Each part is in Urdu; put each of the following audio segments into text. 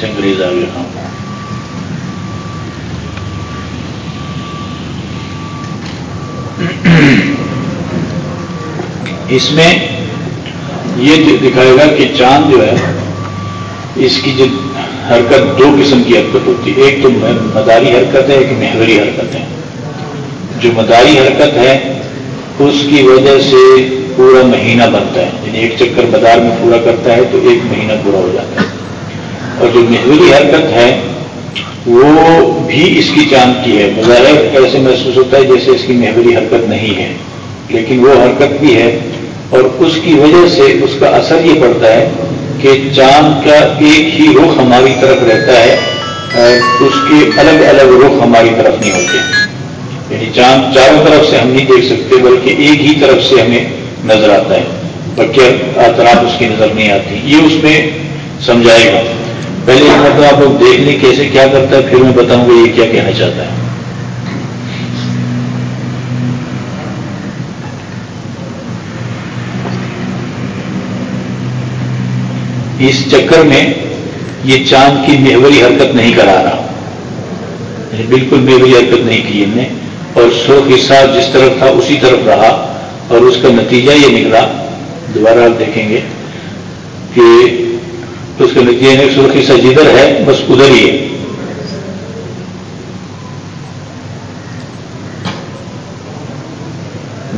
سے انگریز آ گیا ہاں اس میں یہ دکھائے گا کہ چاند جو ہے، اس کی جو حرکت دو قسم کی حرکت ہوتی ہے۔ ایک تو مداری حرکت ہے، ایک محوری حرکت ہے۔ جو مداری حرکت ہے، اس کی وجہ سے پورا مہینہ بنتا ہے۔ یعنی ایک چکر مدار میں پورا کرتا ہے تو ایک مہینہ پورا ہو جاتا ہے۔ اور جو محوری حرکت ہے، وہ بھی اس کی چاند کی ہے۔ مظاہر ایسے محسوس ہوتا ہے جیسے اس کی محوری حرکت نہیں ہے، لیکن وہ حرکت بھی ہے۔ اور اس کی وجہ سے اس کا اثر یہ پڑتا ہے کہ چاند کا ایک ہی رخ ہماری طرف رہتا ہے اس کے الگ الگ رخ ہماری طرف نہیں ہوتے۔ یعنی چاند چاروں طرف سے ہم نہیں دیکھ سکتے، بلکہ ایک ہی طرف سے ہمیں نظر آتا ہے۔ بلکہ اطراف اس کی نظر نہیں آتی۔ یہ اس میں سمجھائے گا۔ پہلے مطلب آپ لوگ دیکھ لیں کیسے کیا کرتا ہے، پھر میں بتاؤں گا یہ کیا کہنا چاہتا ہے۔ اس چکر میں یہ چاند کی محوری حرکت نہیں کرا رہا۔ یعنی بالکل محوری حرکت نہیں کی ہم نے۔ اور سرخ حصہ جس طرف تھا، اسی طرف رہا۔ اور اس کا نتیجہ یہ نکلا، دوبارہ آپ دیکھیں گے کہ اس کا نتیجہ نہیں سرخ حصہ جدھر ہے، بس ادھر ہی ہے۔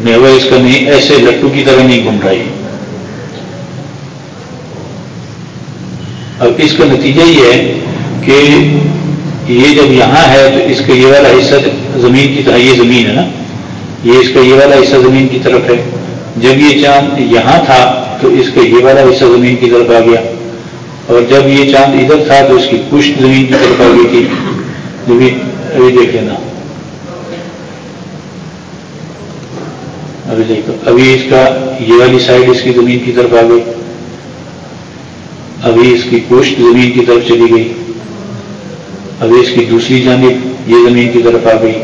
میوا اس کا نہیں، ایسے لٹو کی طرح نہیں گھوم رہا ہے۔ اب اس کا نتیجہ یہ ہے کہ یہ جب یہاں ہے تو اس کا یہ والا حصہ زمین کی طرح، یہ زمین ہے نا، یہ اس کا یہ والا حصہ زمین کی طرف ہے۔ جب یہ چاند یہاں تھا تو اس کا یہ والا حصہ زمین کی طرف آ گیا۔ اور جب یہ چاند ادھر تھا تو اس کی پشت زمین کی طرف آ گئی تھی۔ زمین، ابھی دیکھ لینا ابھی دیکھو۔ ابھی اس کا یہ والی سائڈ اس کی زمین کی طرف آ گئی ابھی اس کی پوشت زمین کی طرف چلی گئی۔ ابھی اس کی دوسری جانب یہ زمین کی طرف آ گئی۔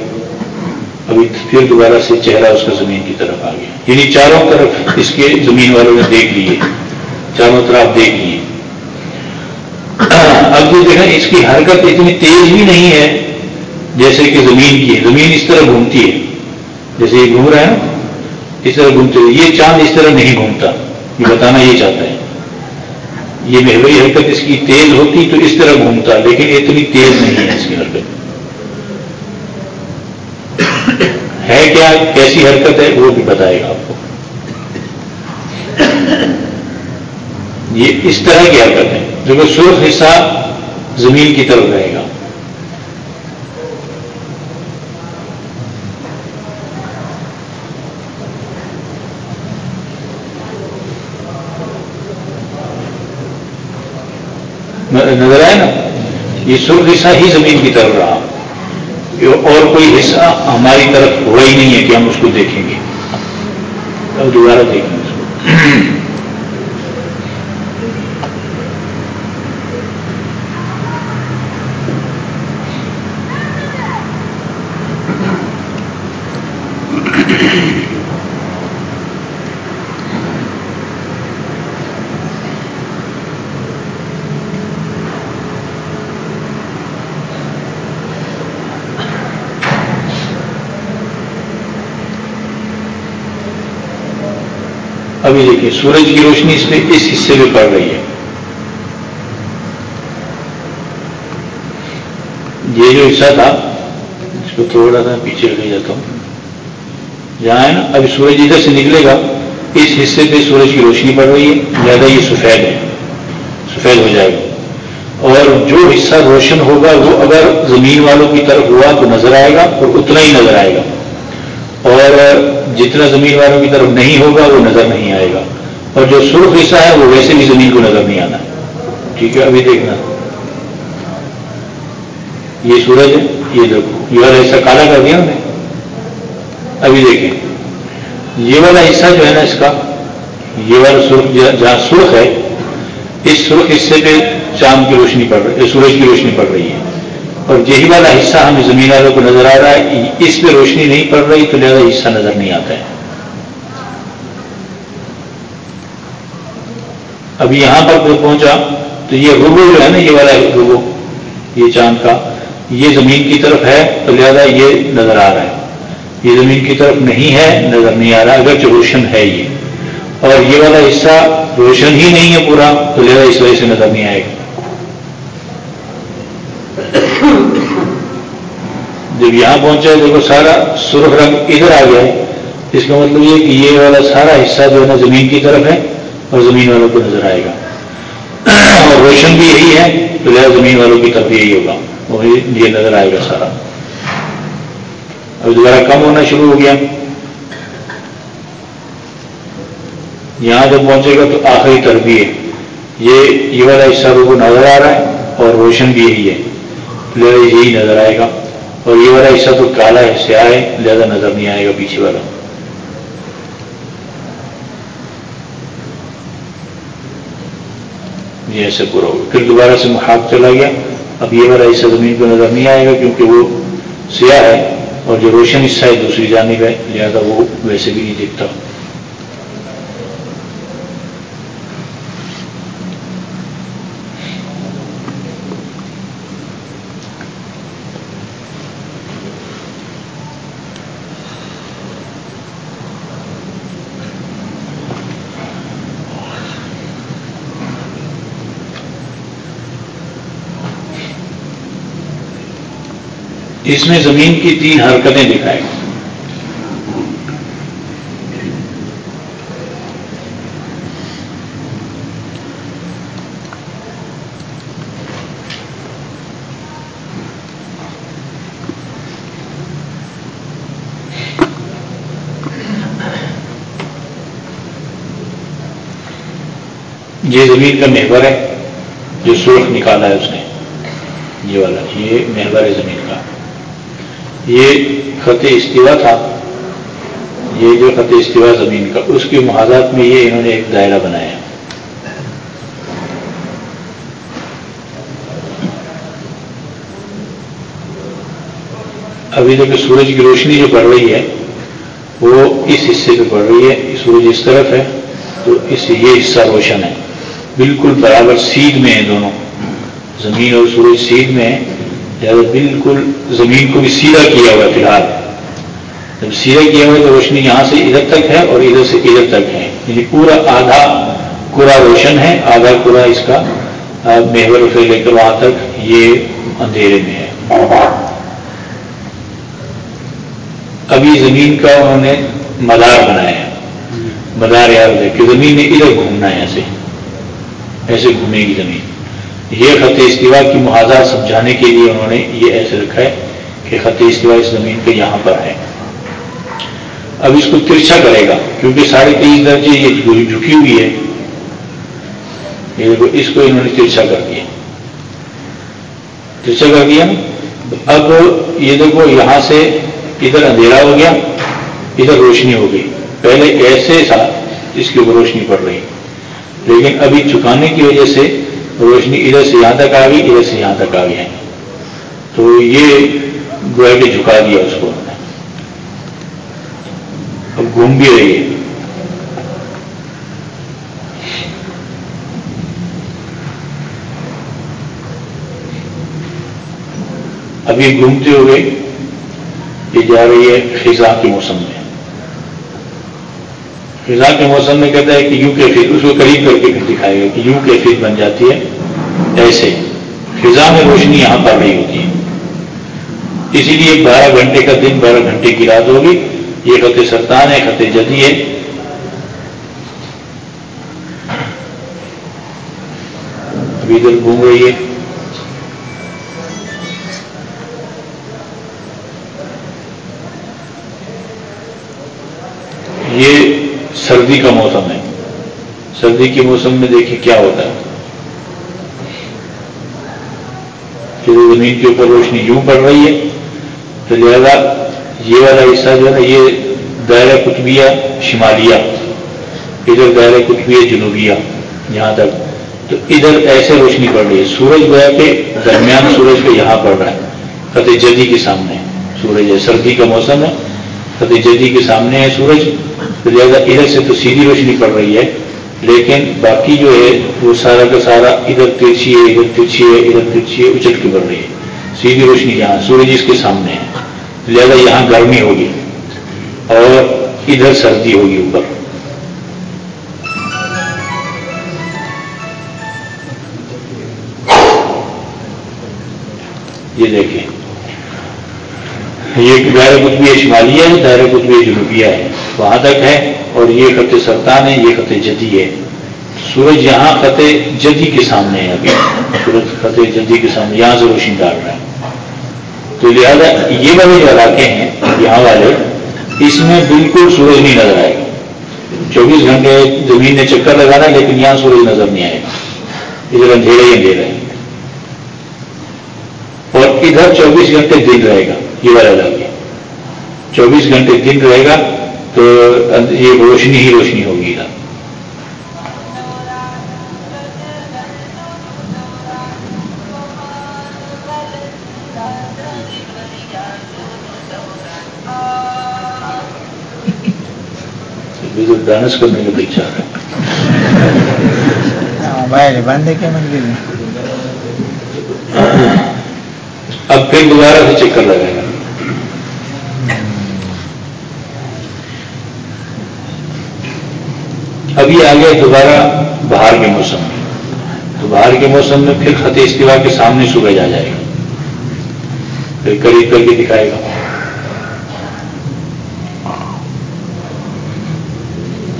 ابھی پھر دوبارہ سے چہرہ اس کا زمین کی طرف آ گیا۔ یعنی چاروں طرف اس کے زمین والوں نے دیکھ لیے۔ چاروں طرف دیکھ لیے۔ اب جو دیکھیں، اس کی حرکت اتنی تیز بھی نہیں ہے جیسے کہ زمین کی ہے۔ زمین اس طرح گھومتی ہے۔ جیسے یہ گھوم رہا ہے نا، اس طرح گھومتے یہ چاند اس طرح نہیں گھومتا۔ یہ بتانا یہ چاہتا ہے۔ یہ محوری حرکت اس کی تیز ہوتی تو اس طرح گھومتا، لیکن اتنی تیز نہیں ہے اس کی حرکت۔ ہے کیا کیسی حرکت ہے؟ وہ بھی بتائے گا آپ کو۔ یہ اس طرح کی حرکت ہے۔ جو کہ سرخ حصہ زمین کی طرف رہے گا۔ نظر آئے نا؟ یہ سرخ حصہ ہی زمین کی طرف رہا۔ اور کوئی حصہ ہماری طرف ہوا ہی نہیں ہے کہ ہم اس کو دیکھیں گے۔ اب دوبارہ دیکھیں گے اس کو ابھی دیکھیے، سورج کی روشنی اس پہ اس حصے میں پڑ رہی ہے۔ یہ جو حصہ تھا، اس کو تھوڑا سا پیچھے لے جاتا ہوں۔ جہاں ہے نا ابھی سورج ادھر سے نکلے گا، اس حصے پہ سورج کی روشنی پڑ رہی ہے۔ زیادہ یہ سفید ہے۔ سفید ہو جائے گا۔ اور جو حصہ روشن ہوگا، وہ اگر زمین والوں کی طرف ہوا تو نظر آئے گا اور اتنا ہی نظر آئے گا۔ اور جتنا زمین والوں کی طرف نہیں ہوگا، وہ نظر نہیں آئے گا۔ اور جو سرخ حصہ ہے وہ ویسے بھی زمین کو نظر نہیں آنا ٹھیک ہے، ابھی دیکھنا۔ یہ سورج ہے، یہ دیکھو یہ والا حصہ کالا کر دیا ہم نے۔ ابھی دیکھیں۔ یہ والا حصہ جو ہے نا، اس کا، یہ والا سرخ، جہاں سرخ ہے، اس سرخ حصے پہ چاند کی روشنی پڑ رہی ہے سورج کی روشنی پڑ رہی ہے۔ اور یہی والا حصہ ہمیں زمین والوں کو نظر آ رہا ہے، اس پہ روشنی نہیں پڑ رہی، تو لہٰذا حصہ نظر نہیں آتا ہے۔ ابھی یہاں پر کوئی پہنچا تو یہ روبو جو ہے نا، یہ والا روبو یہ چاند کا، یہ زمین کی طرف ہے تو لہذا یہ نظر آ رہا ہے۔ یہ زمین کی طرف نہیں ہے، نظر نہیں آ رہا، اگرچہ روشن ہے یہ۔ اور یہ والا حصہ روشن ہی نہیں ہے پورا، تو لہذا اس وجہ سے نظر نہیں آئے گا۔ جب یہاں پہنچا دیکھو سارا سرخ رنگ ادھر آ گیا۔ اس کا مطلب یہ کہ یہ والا سارا حصہ جو ہے نا، زمین کی طرف ہے۔ اور زمین والوں کو نظر آئے گا۔ اور روشن بھی یہی ہے تو لہٰذا زمین والوں کی طرف یہی ہوگا۔ وہ یہ نظر آئے گا سارا۔ اب دوبارہ کم ہونا شروع ہو گیا۔ یہاں جب پہنچے گا تو آخری طرف بھی ہے یہ یہ والا حصہ کو نظر آ رہا ہے اور روشن بھی یہی ہے۔ لہٰذا یہی نظر آئے گا۔ اور یہ والا حصہ تو کالا ہے، سیاہ ہے زیادہ نظر نہیں آئے گا پیچھے والا۔ یہ ایسے پورا ہوگا پھر دوبارہ سے محاق چلا گیا۔ اب یہ والا حصہ زمین پہ نظر نہیں آئے گا کیونکہ وہ سیاہ ہے اور جو روشن حصہ ہے دوسری جانب ہے، لہٰذا وہ ویسے بھی نہیں دکھتا اس میں زمین کی تین حرکتیں دکھائیں یہ زمین کا محور ہے، جو سرخ نکالا ہے اس نے۔ یہ والا، یہ محور ہے زمین کا۔ یہ خط استوا تھا۔ یہ جو خط استوا زمین کا، اس کے محاذات میں یہ انہوں نے ایک دائرہ بنایا۔ ابھی تک سورج کی روشنی جو پڑ رہی ہے، وہ اس حصے پہ پڑ رہی ہے۔ سورج اس طرف ہے، تو اس یہ حصہ روشن ہے۔ بالکل برابر سیدھ میں ہے دونوں۔ زمین اور سورج سیدھ میں ہے یعنی بالکل زمین کو بھی سیدھا کیا ہوا ہے فی الحال۔ جب سیدھا کیا ہوا ہے تو روشنی یہاں سے ادھر تک ہے اور ادھر سے ادھر تک ہے۔ یعنی پورا آدھا پورا روشن ہے، آدھا پورا اس کا محور سے لے کر وہاں تک یہ اندھیرے میں ہے۔ ابھی زمین کا انہوں نے مدار بنایا مدار یاد ہے کہ زمین نے ادھر گھومنا ہے ایسے ایسے گھومے گی زمین۔ یہ خط استوا کی محاذات سمجھانے کے لیے انہوں نے یہ ایسے رکھا ہے کہ خط استوا اس زمین پہ یہاں پر ہے۔ اب اس کو ترچھا کرے گا، کیونکہ ساڑھے تیس درجے یہ جھکی ہوئی ہے۔ یہ دیکھو، اس کو انہوں نے ترچھا کر دیا۔ ترچھا کر دیا۔ اب یہ دیکھو، یہاں سے ادھر اندھیرا ہو گیا، ادھر روشنی ہو گئی۔ پہلے ایسے تھا اس کے اوپر روشنی پڑ رہی۔ لیکن ابھی چکانے کی وجہ سے روشنی ادھر سے یہاں تک آ گئی، ادھر سے یہاں تک آ گیا تو یہ گویا کے جھکا دیا اس کو اب گھوم بھی رہی ہے۔ اب یہ گھومتے ہوئے یہ جا رہی ہے خزاں کے موسم میں۔ فضا کے موسم میں کہتا ہے کہ یوں کیفیت اس کو قریب کر کے دکھائے گا کہ یوں کیفیت بن جاتی ہے۔ ایسے فضا میں روشنی یہاں پڑ رہی ہوتی ہے۔ اسی لیے بارہ گھنٹے کا دن، بارہ گھنٹے کی رات ہوگی۔ یہ خط سرطان ہے، خط جدی ہے۔ ابھی ادھر گھوم رہی ہے۔ یہ سردی کا موسم ہے۔ سردی کے موسم میں دیکھیں کیا ہوتا ہے۔ پھر زمین کے اوپر روشنی یوں پڑ رہی ہے۔ تو لہذا یہ والا حصہ جو ہے نا، یہ دائرہ قطبیہ شمالیہ، ادھر دائرہ قطبیہ جنوبیہ، یہاں تک۔ تو ادھر ایسے روشنی پڑ رہی ہے۔ سورج گویا کے درمیان سورج پہ یہاں پڑ رہا ہے، فتح جدی کے سامنے۔ سورج ہے، سردی کا موسم ہے، فتح جدی کے سامنے ہے سورج۔ تو لہٰذا ادھر سے تو سیدھی روشنی پڑ رہی ہے، لیکن باقی جو ہے، وہ سارا کا سارا ادھر ترچھی ہے، ادھر ترچھی ہے، ادھر ترچھی ہے، اچٹ کے بڑھ رہی ہے۔ سیدھی روشنی یہاں، سورج اس کے سامنے ہے۔ لہذا یہاں گرمی ہوگی اور ادھر سردی ہوگی اوپر۔ یہ دیکھیں۔ یہ دائرہ قطبی شمالیہ ہے، دائرہ قطبی جنوبیہ ہے۔ وہاں تک ہے اور یہ خط سرطان ہے، یہ خط جدی ہے۔ سورج یہاں خط جدی کے سامنے ہے ابھی۔ سورج خط جدی کے سامنے، یہاں سے روشنی ڈال رہا ہے۔ تو لہٰذا یہ والے جو علاقے ہیں، یہاں والے، اس میں بالکل سورج نہیں نظر آئے گا چوبیس گھنٹے زمین نے چکر لگانا، لیکن یہاں سورج نظر نہیں آئے گا۔ ادھر اندھیرے ہی اندھیرے ہے اور ادھر چوبیس گھنٹے دن رہے گا، یہ والا علاقے چوبیس گھنٹے دن رہے گا تو یہ روشنی ہی روشنی ہوگی ادھر ڈانس کرنے کا بند ہے کیا مندر اب پھر دوبارہ سے چکر لگائے گا ابھی آ گیا دوبارہ باہر کے موسم میں۔ تو باہر کے موسم میں پھر خط استوا کے سامنے سورج آ جائے گا۔ پھر قریب کر کے دکھائے گا۔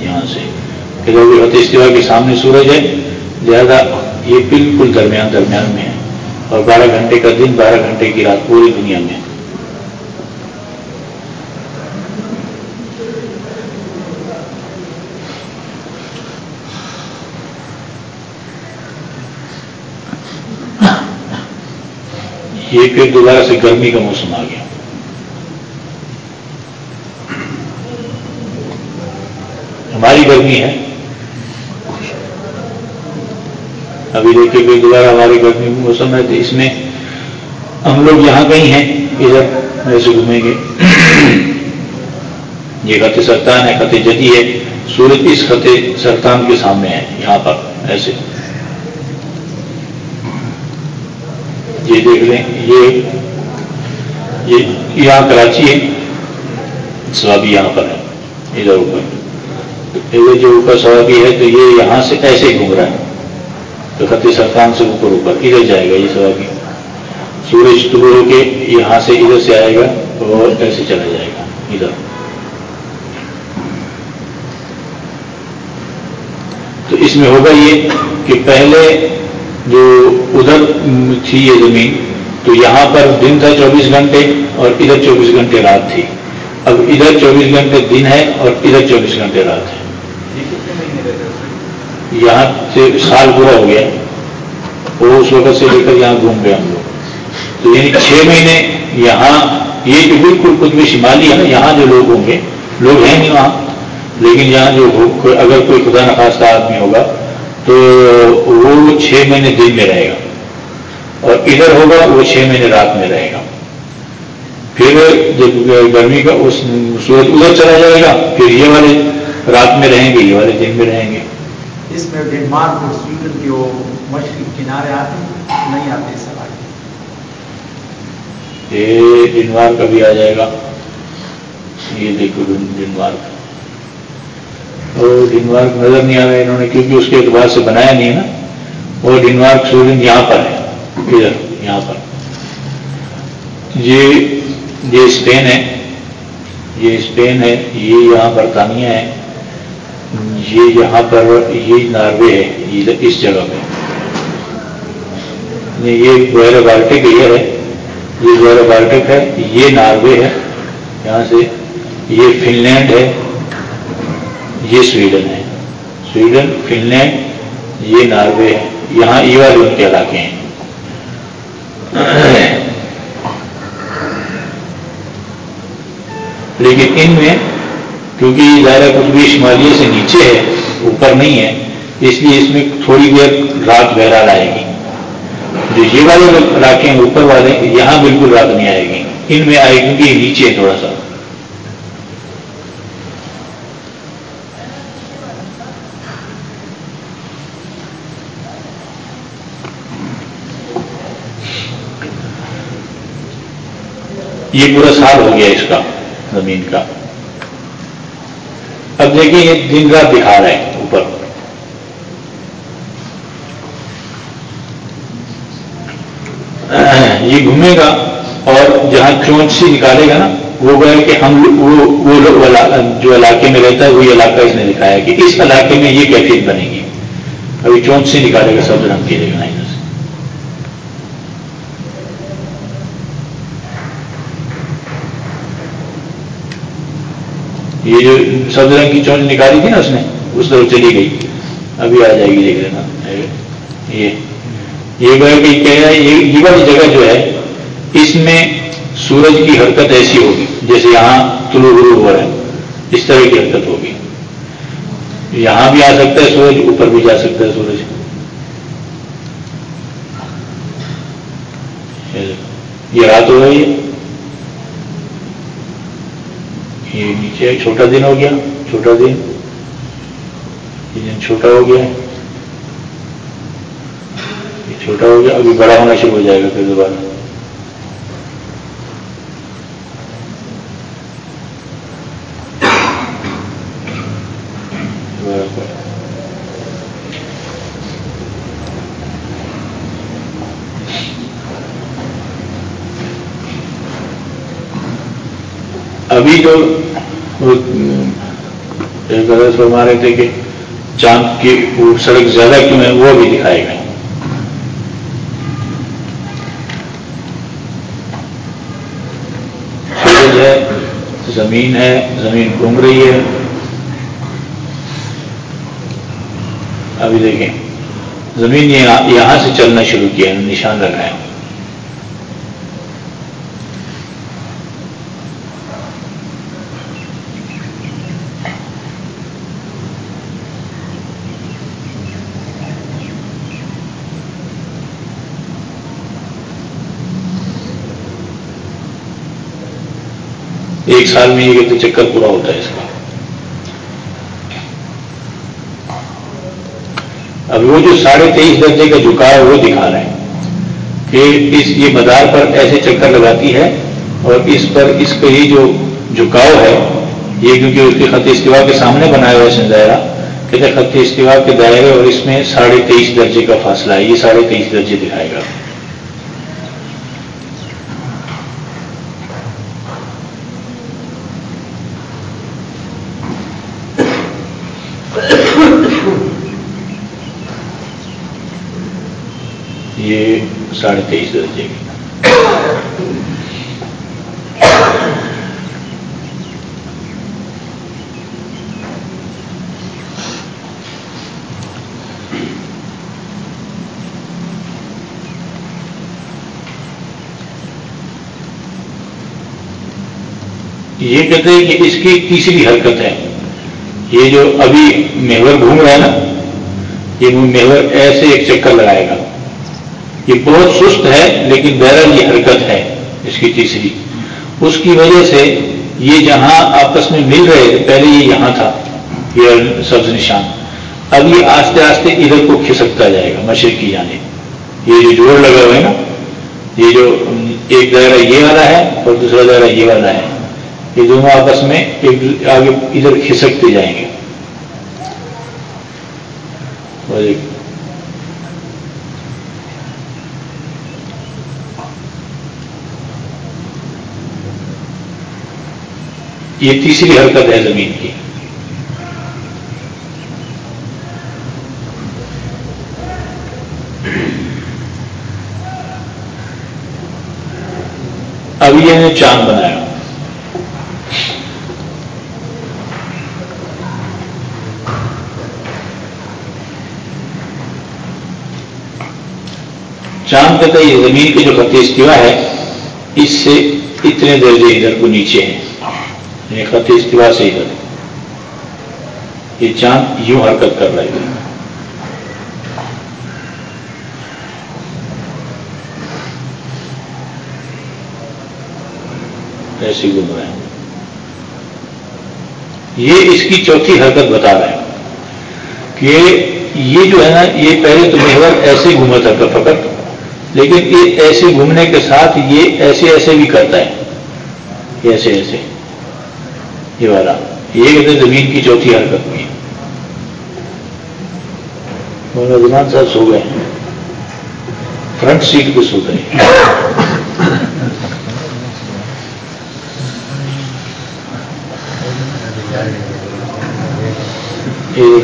یہاں سے خط استوا کے سامنے سورج ہے، لہذا یہ بالکل درمیان درمیان میں ہے۔ اور بارہ گھنٹے کا دن، بارہ گھنٹے کی رات پوری دنیا میں یہ پھر دوبارہ سے گرمی کا موسم آ گیا۔ ہماری گرمی ہے۔ ابھی دیکھیے پھر دوبارہ ہماری گرمی کا موسم ہے تو اس میں ہم لوگ یہاں کہیں ہیں، ادھر ایسے گھومیں گے۔ یہ خط سرطان ہے، خط جدی ہے۔ سورج اس خط سرطان کے سامنے ہے، یہاں پر، ایسے۔ یہ دیکھ لیں، یہ یہاں کراچی ہے سوابی یہاں پر ہے، ادھر اوپر۔ ادھر جو اوپر سوابی ہے، تو یہ یہاں سے ایسے گھوم رہا ہے۔ تو خط سرطان سے اوپر اوپر، ادھر جائے گا یہ سوابی سورج طلوع ہو کے یہاں سے ادھر سے آئے گا تو ایسے چلا جائے گا، ادھر۔ تو اس میں ہوگا یہ کہ پہلے جو ادھر تھی یہ زمین، تو یہاں پر دن تھا چوبیس گھنٹے اور ادھر چوبیس گھنٹے رات تھی۔ اب ادھر چوبیس گھنٹے دن ہے اور ادھر چوبیس گھنٹے رات ہے۔ یہاں سے سال پورا ہو گیا۔ وہ اس وقت سے لے کر یہاں گھوم گئے ہم لوگ۔ تو یعنی چھ مہینے یہاں، یہ جو بالکل قطب شمالی ہے نا، یہاں جو لوگ ہوں گے، لوگ ہیں نہیں وہاں، لیکن یہاں جو اگر کوئی خدا نخواستہ آدمی ہوگا تو وہ چھ مہینے دن میں رہے گا۔ اور ادھر ہوگا وہ چھ مہینے رات میں رہے گا۔ پھر جب گرمی کا اس سورج ادھر چلا جائے گا پھر یہ والے رات میں رہیں گے یہ والے دن میں رہیں گے۔ اس میں ڈنمارک اور سویڈن کے وہ مشرق کنارے آتے ہیں نہیں آتے سوال۔ یہ ڈنمارک ابھی آ جائے گا۔ یہ دیکھو ڈنمارک اور ڈنمارک نظر نہیں آ رہا انہوں نے، کیونکہ اس کے اعتبار سے بنایا نہیں ہے نا اور ڈنمارک سویڈن یہاں پر ہے، ادھر، یہاں پر۔ یہ یہ اسپین ہے، یہ اسپین ہے، یہ یہاں برطانیہ ہے، یہ یہاں پر یہ ناروے ہے اس جگہ پہ۔ یعنی یہ بحیر بالٹک یہ ہے، یہ بحیر بالٹک ہے، یہ ناروے ہے، یہاں سے یہ فن لینڈ ہے یہ سویڈن ہے۔ سویڈن فن لینڈ یہ ناروے ہے یہاں ایوا ان کے علاقے ہیں۔ لیکن ان میں، کیونکہ یہ دائرہ قطبی شمالیہ سے نیچے ہے، اوپر نہیں ہے، اس لیے اس میں تھوڑی دیر رات بہرحال آئے گی۔ جو یہ والے علاقے ہیں، اوپر والے، یہاں بالکل رات نہیں آئے گی۔ ان میں آئے گی یہ نیچے ہے تھوڑا سا۔ یہ پورا سال ہو گیا اس کا، زمین کا۔ اب دیکھیں یہ دن رات دکھا رہے ہیں اوپر۔ یہ گھومے گا اور جہاں چونچ سے نکالے گا نا، وہ گئے کہ ہم وہ لوگ جو علاقے میں رہتا ہے، وہی علاقہ اس نے دکھایا کہ اس علاقے میں یہ کیفیت بنے گی۔ ابھی چونچ سے نکالے گا، سب رنگ کی جگہ ادھر سے یہ جو سب رنگ کی چونچ نکالی تھی نا اس نے، اس طرف چلی گئی۔ ابھی آ جائے گی، دیکھ لینا۔ یہ یہ یہ والی جگہ جو ہے، اس میں سورج کی حرکت ایسی ہوگی، جیسے یہاں طلوع غروع ہوا ہے، اس طرح کی حرکت ہوگی۔ یہاں بھی آ سکتا ہے سورج، اوپر بھی جا سکتا ہے سورج۔ یہ رات ہو رہی ہے۔ یہ نیچے چھوٹا دن ہو گیا، چھوٹا دن۔ یہ دن چھوٹا ہو گیا۔ یہ چھوٹا ہو گیا، ابھی بڑا ہونا شروع ہو جائے گا پھر دوبارہ۔ ابھی جو فرما رہے تھے کہ چاند کی سڑک زیادہ کیوں ہے وہ بھی دکھائے گئے سورج ہے، زمین ہے، زمین گھوم رہی ہے۔ ابھی دیکھیں، زمین یہاں سے چلنا شروع کیا، نشان لگایا۔ ایک سال میں یہ چکر پورا ہوتا ہے اس کا۔ اب وہ جو ساڑھے تیئیس درجے کا جھکا ہے وہ دکھا رہے ہیں کہ اس یہ مدار پر ایسے چکر لگاتی ہے اور اس پر اس کا یہ جو جھکاؤ ہے، یہ کیونکہ اس کے خط استوا کے سامنے بنایا ہوا ہے دائرہ، کہتے خط استوا کے دائرے اور اس میں ساڑھے تیئیس درجے کا فاصلہ ہے، یہ ساڑھے تیئیس درجے دکھائے گا یہ ساڑھے درجے یہ کہتے ہیں کہ اس کی تیسری حرکت ہے۔ یہ جو ابھی محور گھوم رہا ہے نا، یہ محور ایسے ایک چکر لگائے گا۔ یہ بہت سست ہے، لیکن بہرحال یہ حرکت ہے اس کی تیسری اس کی وجہ سے یہ جہاں آپس میں مل رہے تھے پہلے یہ یہاں تھا، یہ سبز نشان۔ اب یہ آستے آستے ادھر کو کھسکتا جائے گا مشرق کی جانب یعنی۔ یہ جو جوڑ لگا ہوا ہے نا، یہ جو ایک دائرہ یہ والا ہے اور دوسرا دائرہ یہ والا ہے۔ یہ دونوں آپس میں ایک آگے ادھر کھسکتے جائیں گے۔ یہ تیسری حرکت ہے زمین کی۔ ابھی یہ نے چاند بنایا۔ چاند کہتا ہے یہ زمین کے جو خط استوا ہے، اس سے اتنے درجے ادھر کو نیچے ہیں۔ یعنی خط استوا سے ادھر یہ چاند یوں حرکت کر رہے ہیں۔ ایسی گھوم رہے ہیں۔ یہ اس کی چوتھی حرکت بتا رہے ہیں کہ یہ جو ہے نا، یہ پہلے تو محور ایسے گھوما تھا فقط، لیکن یہ ایسے گھومنے کے ساتھ یہ ایسے ایسے بھی کرتا ہے۔ ایسے ایسے۔ یہ والا۔ یہ کہتے ہیں زمین کی چوتھی حرکت بھی نوجوان صاحب سو گئے۔ فرنٹ سیٹ پہ سو گئے۔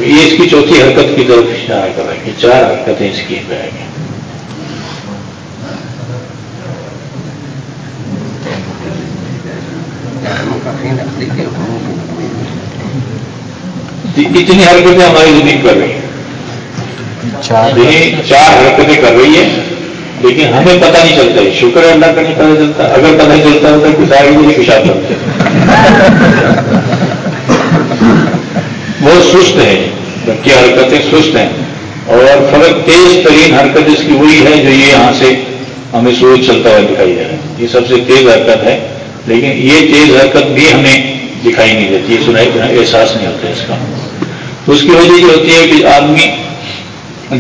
یہ اس کی چوتھی حرکت کی طرف اشارہ کر رہے ہیں۔ چار حرکتیں اس کی پہ اتنی حرکتیں ہماری زمین کر رہی ہیں۔ چار حرکتیں کر رہی ہے لیکن ہمیں پتہ نہیں چلتا ہے۔ شکر ہے اللہ کا نہیں پتہ چلتا اگر پتہ چلتا ہوتا ہے کسا مجھے پیشاب کرتے بہت سست ہے جبکہ حرکتیں سست ہیں۔ اور فرق تیز ترین حرکت اس کی وہی ہے جو یہ یہاں سے ہمیں سورج چلتا ہوا دکھائی دے رہا ہے۔ یہ سب سے تیز حرکت ہے۔ لیکن یہ تیز حرکت بھی ہمیں دکھائی نہیں دیتی، یہ سنائی احساس نہیں ہوتا اس کا۔ اس کی وجہ یہ ہوتی ہے کہ آدمی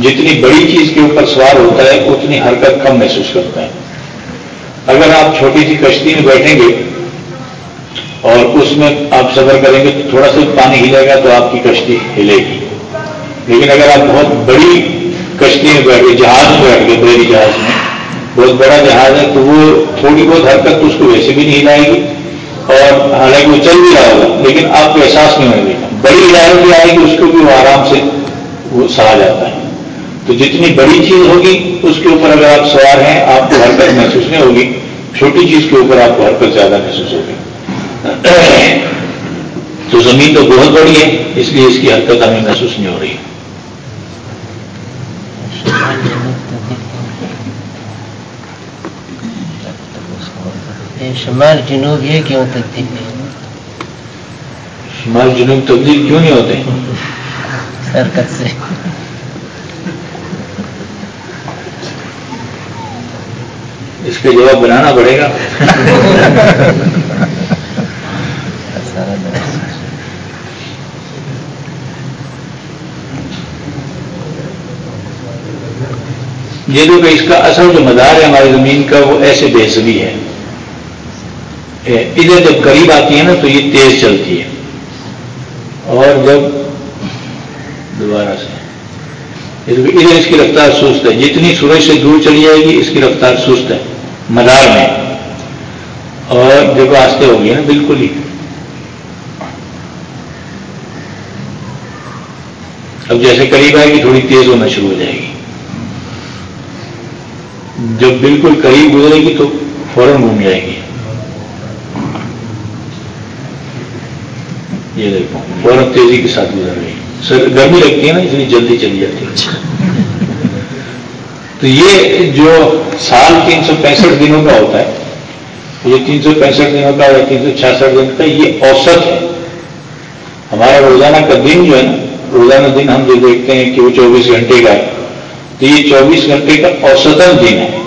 جتنی بڑی چیز کے اوپر سوار ہوتا ہے، اتنی حرکت کم محسوس کرتا ہے۔ اگر آپ چھوٹی سی کشتی میں بیٹھیں گے اور اس میں آپ سفر کریں گے تو تھوڑا سا پانی ہلے گا تو آپ کی کشتی ہلے گی۔ لیکن اگر آپ بہت بڑی کشتی میں بیٹھ گئے جہاز میں بیٹھ گئے بڑی جہاز میں بہت بڑا جہاز ہے تو وہ تھوڑی بہت حرکت تو اس کو ویسے بھی نہیں ہلائے گی اور حالانکہ وہ چل بھی رہا ہوگا، لیکن آپ کو احساس نہیں ہوگی بڑی لہر بھی آئے گی، اس کو بھی وہ آرام سے وہ سہا جاتا ہے۔ تو جتنی بڑی چیز ہوگی، اس کے اوپر اگر آپ سوار ہیں، آپ کو حرکت محسوس نہیں ہوگی۔ چھوٹی چیز کے اوپر آپ کو حرکت زیادہ محسوس ہوگی۔ تو زمین تو بہت بڑی ہے، اس لیے اس کی حرکت ہمیں محسوس نہیں ہو رہی۔ شمال جنوب یہ کیوں تبدیل شمال جنوب تبدیل کیوں نہیں ہوتے؟ حرکت سے۔ اس کا جواب بنانا پڑے گا۔ یہ جو کہ اس کا اصل جو مدار ہے ہماری زمین کا وہ ایسے بےسبی ہے۔ ادھر جب قریب آتی ہے نا تو یہ تیز چلتی ہے۔ اور جب دوبارہ سے۔ ادھر اس کی رفتار سست ہے۔ جتنی سورج سے دور چلی جائے گی اس کی رفتار سست ہے، مدار میں۔ اور جب راستے ہو گئے نا، بالکل ہی۔ اب جیسے قریب آئے گی، تھوڑی تیز ہونا شروع ہو جائے گی۔ جب بالکل قریب گزرے گی تو فوراً گھوم جائے گی۔ یہ دیکھو فوراً تیزی کے ساتھ گزر رہی سر، گرمی لگتی ہے نا، اس لیے جلدی چلی جاتی ہے۔ تو یہ جو سال تین سو پینسٹھ دنوں کا ہوتا ہے، یہ تین سو پینسٹھ دنوں کا یا تین سو چھیاسٹھ دن کا، یہ اوسط ہے۔ ہمارا روزانہ کا دن جو ہے نا، روزانہ دن ہم جو دیکھتے ہیں کہ وہ چوبیس گھنٹے کا ہے۔ تو یہ چوبیس گھنٹے کا اوسطن دن ہے۔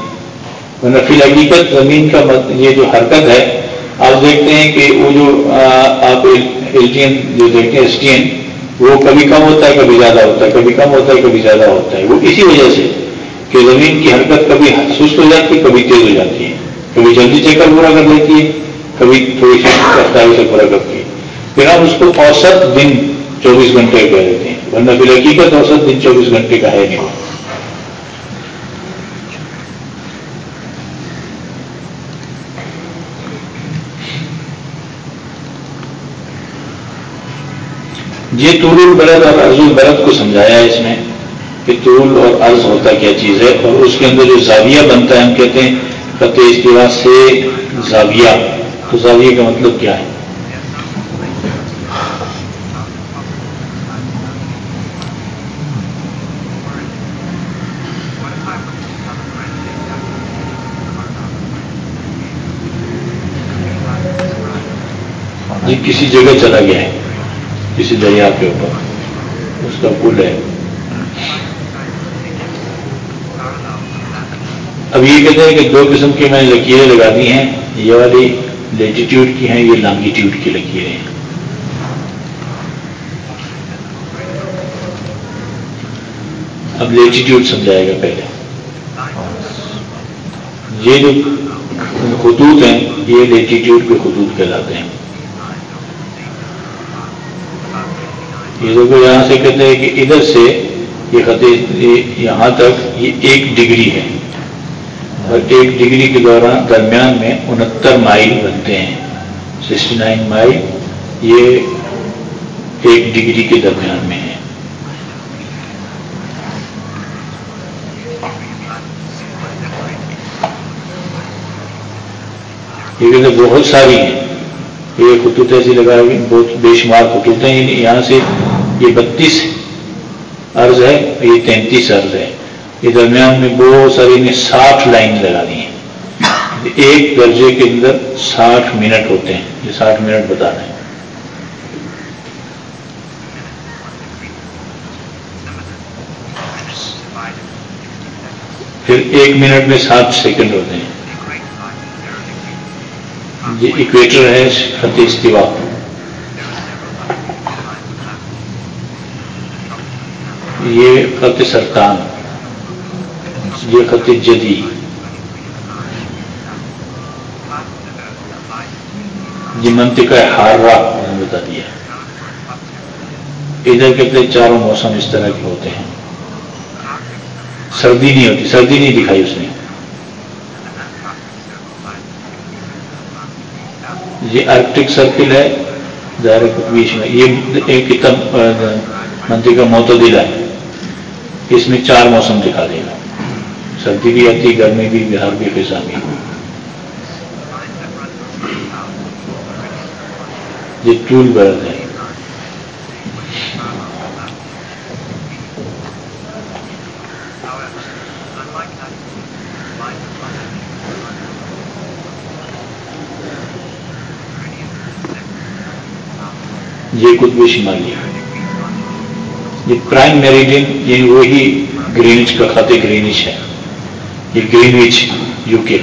فی حقیقت زمین کا یہ جو حرکت ہے آپ دیکھتے ہیں کہ وہ جو آپ ایلٹین جو دیکھتے ہیں ایس ایسٹین وہ کبھی کم ہوتا ہے، کبھی زیادہ ہوتا ہے، کبھی کم ہوتا ہے، کبھی زیادہ ہوتا ہے۔ وہ اسی وجہ سے کہ زمین کی حرکت کبھی سست ہو جاتی ہے، کبھی تیز ہو جاتی ہے۔ کبھی جلدی چکر پورا کر لیتی ہے، کبھی تھوڑی سی رفتاری سے پورا کرتی ہے۔ پھر ہم اس کو اوسط دن چوبیس گھنٹے کہہ دیتے ہیں، ورنہ پھر حقیقت اوسط دن چوبیس گھنٹے کا ہے نہیں۔ یہ طول البلد اور عرض البلد کو سمجھایا ہے اس میں کہ طول اور عرض ہوتا کیا چیز ہے اور اس کے اندر جو زاویہ بنتا ہے، ہم کہتے ہیں فتح استوا سے زاویہ۔ تو زاویہ کا مطلب کیا ہے؟ یہ کسی جگہ چلا گیا ہے۔ کسی دریا کے اوپر۔ اس کا پل ہے۔ اب یہ کہتے ہیں کہ دو قسم کی میں نے لکیریں لگا دی ہیں۔ یہ والی لیٹیٹیوڈ کی ہیں، یہ لانگیٹیوڈ کی لکیریں ہیں۔ اب لیٹیٹیوڈ سمجھائے گا پہلے۔ یہ جو خطوط ہیں، یہ لیٹیٹیوڈ کے خطوط کہلاتے ہیں۔ یہ یہاں سے کہتے ہیں کہ ادھر سے یہ خط یہاں تک یہ ایک ڈگری ہے۔ اور ایک ڈگری کے دوران، درمیان میں انہتر مائل بنتے ہیں۔ سکسٹی نائن مائل یہ ایک ڈگری کے درمیان میں ہے۔ یہ بہت ساری ہیں۔ یہ خطوط ایسی لگا ہوئی بہت بے شمار خطوط ہیں۔ یہاں سے یہ بتیس عرض ہے، یہ تینتیس عرض ہے۔ یہ درمیان میں بہت ساری نے ساٹھ لائن لگا دی ہیں۔ ایک درجے کے اندر ساٹھ منٹ ہوتے ہیں۔ یہ ساٹھ منٹ بتا رہے ہیں پھر ایک منٹ میں سات سیکنڈ ہوتے ہیں۔ یہ اکویٹر ہے خط استوا یہ خط سرطان یہ خط جدی یہ منطقہ ہارا نے بتا دیا۔ ادھر کہتے چاروں موسم اس طرح کے ہوتے ہیں۔ سردی نہیں ہوتی، سردی نہیں دکھائی اس نے۔ یہ آرکٹک سرکل ہے، ظاہر بیچ میں یہ ایک منطقہ معتدل ہے۔ اس میں چار موسم دکھا دے گا۔ سردی بھی آتی، گرمی بھی، بہار بھی، فضا بھی۔ یہ ٹول برد ہے۔ یہ قطب شمالی ہے۔ یہ پرائم میریڈین یعنی وہی گرینچ کا خط گرینچ ہے. یہ گرینوچ یو کے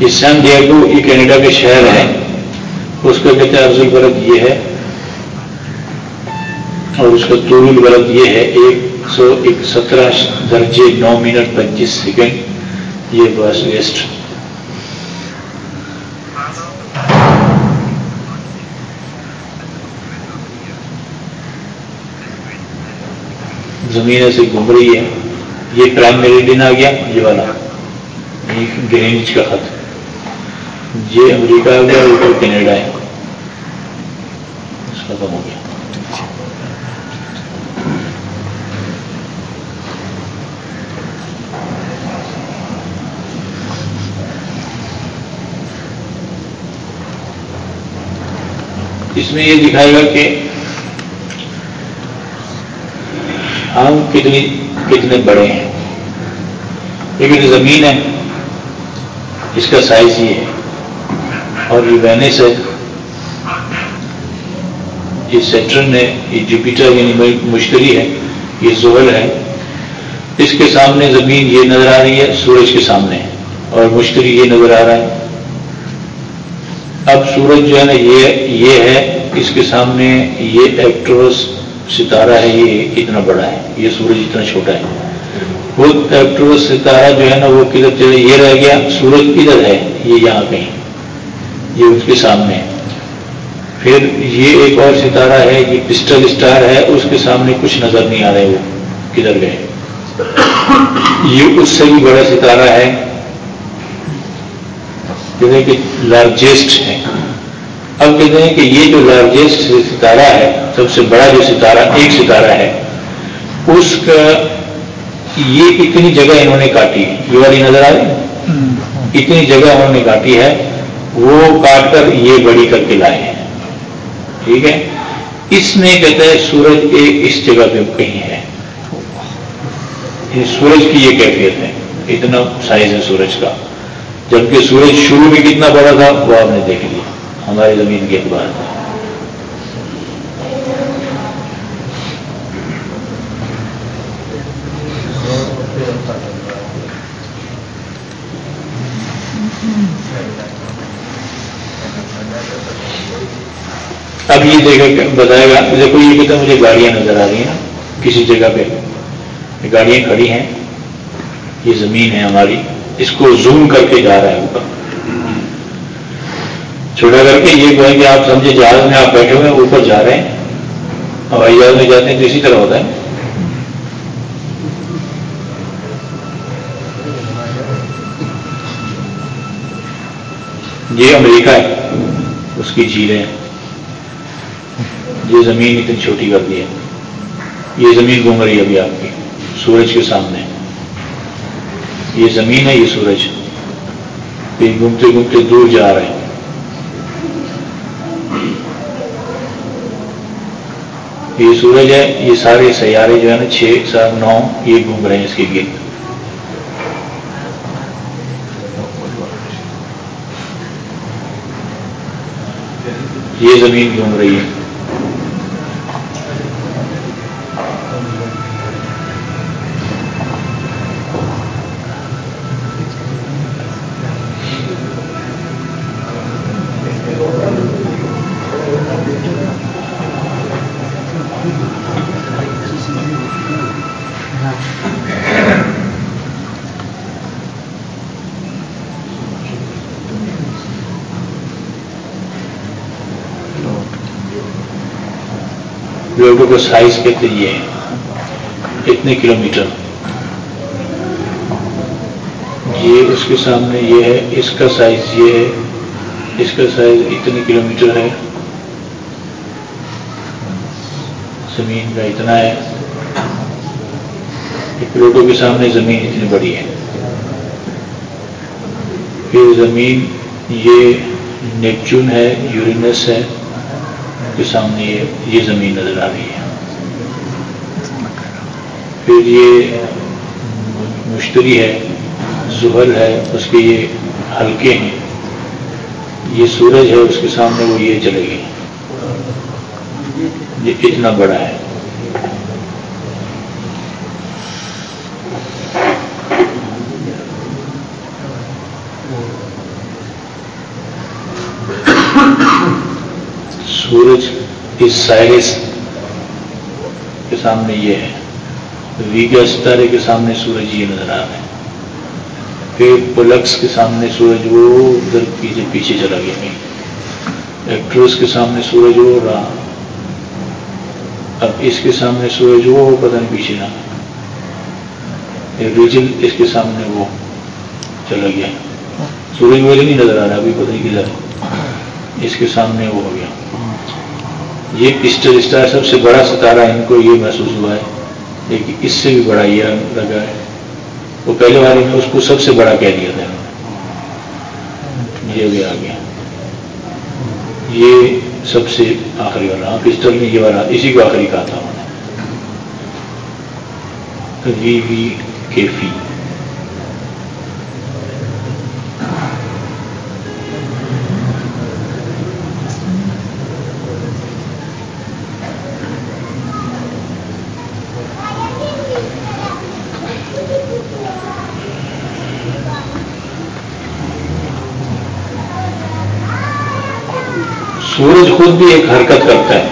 یہ سین ڈیگو یہ کینیڈا کے شہر ہے اس کا کہتے ہیں ارض برد یہ ہے اور اس کا طول البرد یہ ہے ایک سو ایک سترہ درجے نو منٹ پچیس سیکنڈ. یہ بس ویسٹ زمین ایسے گھوم رہی ہے۔ یہ پرائم میریڈین آ گیا، یہ والا۔ گرینچ کا خط۔ یہ امریکہ آ گیا اوپر کینیڈا ہے۔ ختم ہو گیا۔ اس میں یہ دکھائے گا کہ ہم کتنی کتنے بڑے ہیں؟ لیکن زمین ہے، اس کا سائز یہ ہے۔ اور یہ وینس ہے۔ یہ سیٹرن ہے، یہ جوپیٹر یعنی مشتری ہے۔ یہ زحل ہے۔ اس کے سامنے زمین یہ نظر آ رہی ہے، سورج کے سامنے۔ اور مشتری یہ نظر آ رہا ہے۔ اب سورج جو ہے نا، یہ یہ ہے، اس کے سامنے یہ ایکٹروس ستارہ ہے یہ اتنا بڑا ہے، یہ سورج اتنا چھوٹا ہے۔ وہ ستارہ جو ہے نا، وہ کدھر چلے یہ رہ گیا، سورج کدھر ہے، یہ یہاں کہیں یہ اس کے سامنے ہے۔ پھر یہ ایک اور ستارہ ہے، یہ پسٹل اسٹار ہے، اس کے سامنے کچھ نظر نہیں آ رہے وہ کدھر گئے۔ یہ اس سے بھی بڑا ستارہ ہے کہ لارجسٹ ہے۔ اب کہتے ہیں کہ یہ جو لارجسٹ ستارہ ہے، سب سے بڑا جو ستارہ، ایک ستارہ ہے، اس کا یہ اتنی جگہ انہوں نے کاٹی؟ یہ والی نظر آ رہی؟ اتنی جگہ انہوں نے کاٹی ہے، وہ کاٹ کر یہ بڑی کر کے لائے ہیں۔ ٹھیک ہے؟ اس میں کہتا ہے سورج ایک اس جگہ پہ کہیں ہے۔ سورج کی یہ کیفیت ہے۔ اتنا سائز ہے سورج کا۔ جبکہ سورج شروع میں کتنا بڑا تھا، وہ آپ نے دیکھ لیا۔ ہماری زمین کے اعتبار سے اب یہ دیکھا بتائے گا دیکھو یہ کہتا مجھے گاڑیاں نظر آ رہی ہیں کسی جگہ پہ۔ گاڑیاں کھڑی ہیں، یہ زمین ہے ہماری، اس کو زوم کر کے جا رہا ہے اوپر۔ چھوٹا کر کے یہ کہیں کہ آپ سمجھے جہاز میں آپ بیٹھے ہوئے اوپر جا رہے ہیں۔ ہوائی جہاز میں جاتے ہیں تو اسی طرح ہوتا ہے۔ یہ امریکہ ہے، اس کی جھیلیں یہ زمین اتنی چھوٹی کر دی ہے۔ یہ زمین گھوم رہی ہے ابھی آپ کی، سورج کے سامنے۔ یہ زمین ہے، یہ سورج۔ یہ گھومتے گھومتے دور جا رہے ہیں۔ یہ سورج ہے، یہ سارے سیارے جو ہے نا، چھ، سات، نو، یہ گھوم رہے ہیں اس کے گرد۔ یہ زمین گھوم رہی ہے۔ لوگوں کو سائز کہتے یہ ہے اتنے کلو میٹر یہ اس کے سامنے یہ ہے، اس کا سائز یہ ہے، اس کا سائز اتنے کلو میٹر ہے۔ زمین کا اتنا ہے۔ پلوٹو کے سامنے زمین اتنی بڑی ہے۔ پھر زمین یہ نیپچون ہے، یورینس ہے۔ کے سامنے یہ زمین نظر آ رہی ہے۔ پھر یہ مشتری ہے زحل ہے، اس کے یہ ہلکے ہیں۔ یہ سورج ہے، اس کے سامنے وہ یہ چلے گی۔ یہ اتنا بڑا ہے۔ سورج اس سائرس کے سامنے یہ ہے۔ ویگا ستارے کے سامنے سورج یہ نظر آ رہا ہے پھر پلکس کے سامنے سورج وہ ادھر پیچھے پیچھے چلا گیا۔ نہیں ایکٹروس کے سامنے سورج وہ رہا۔ اب اس کے سامنے سورج وہ پتہ نہیں پیچھے نہ ریجل اس کے سامنے وہ چلا گیا۔ سورج ویلے نہیں نظر آ رہا، ابھی پتہ نہیں کدھر۔ اس کے سامنے وہ ہو گیا۔ یہ اسٹر اسٹار سب سے بڑا ستارہ ان کو یہ محسوس ہوا ہے لیکن اس سے بھی بڑا یہ لگا ہے۔ وہ پہلے والے نے اس کو سب سے بڑا کہہ دیا تھا۔ یہ بھی آ گیا۔ یہ سب سے آخری والا۔ ہاں، پسٹل نے یہ والا۔ اسی کو آخری کہا تھا انہوں نے۔ وی وی کے فی سورج خود بھی ایک حرکت کرتا ہے۔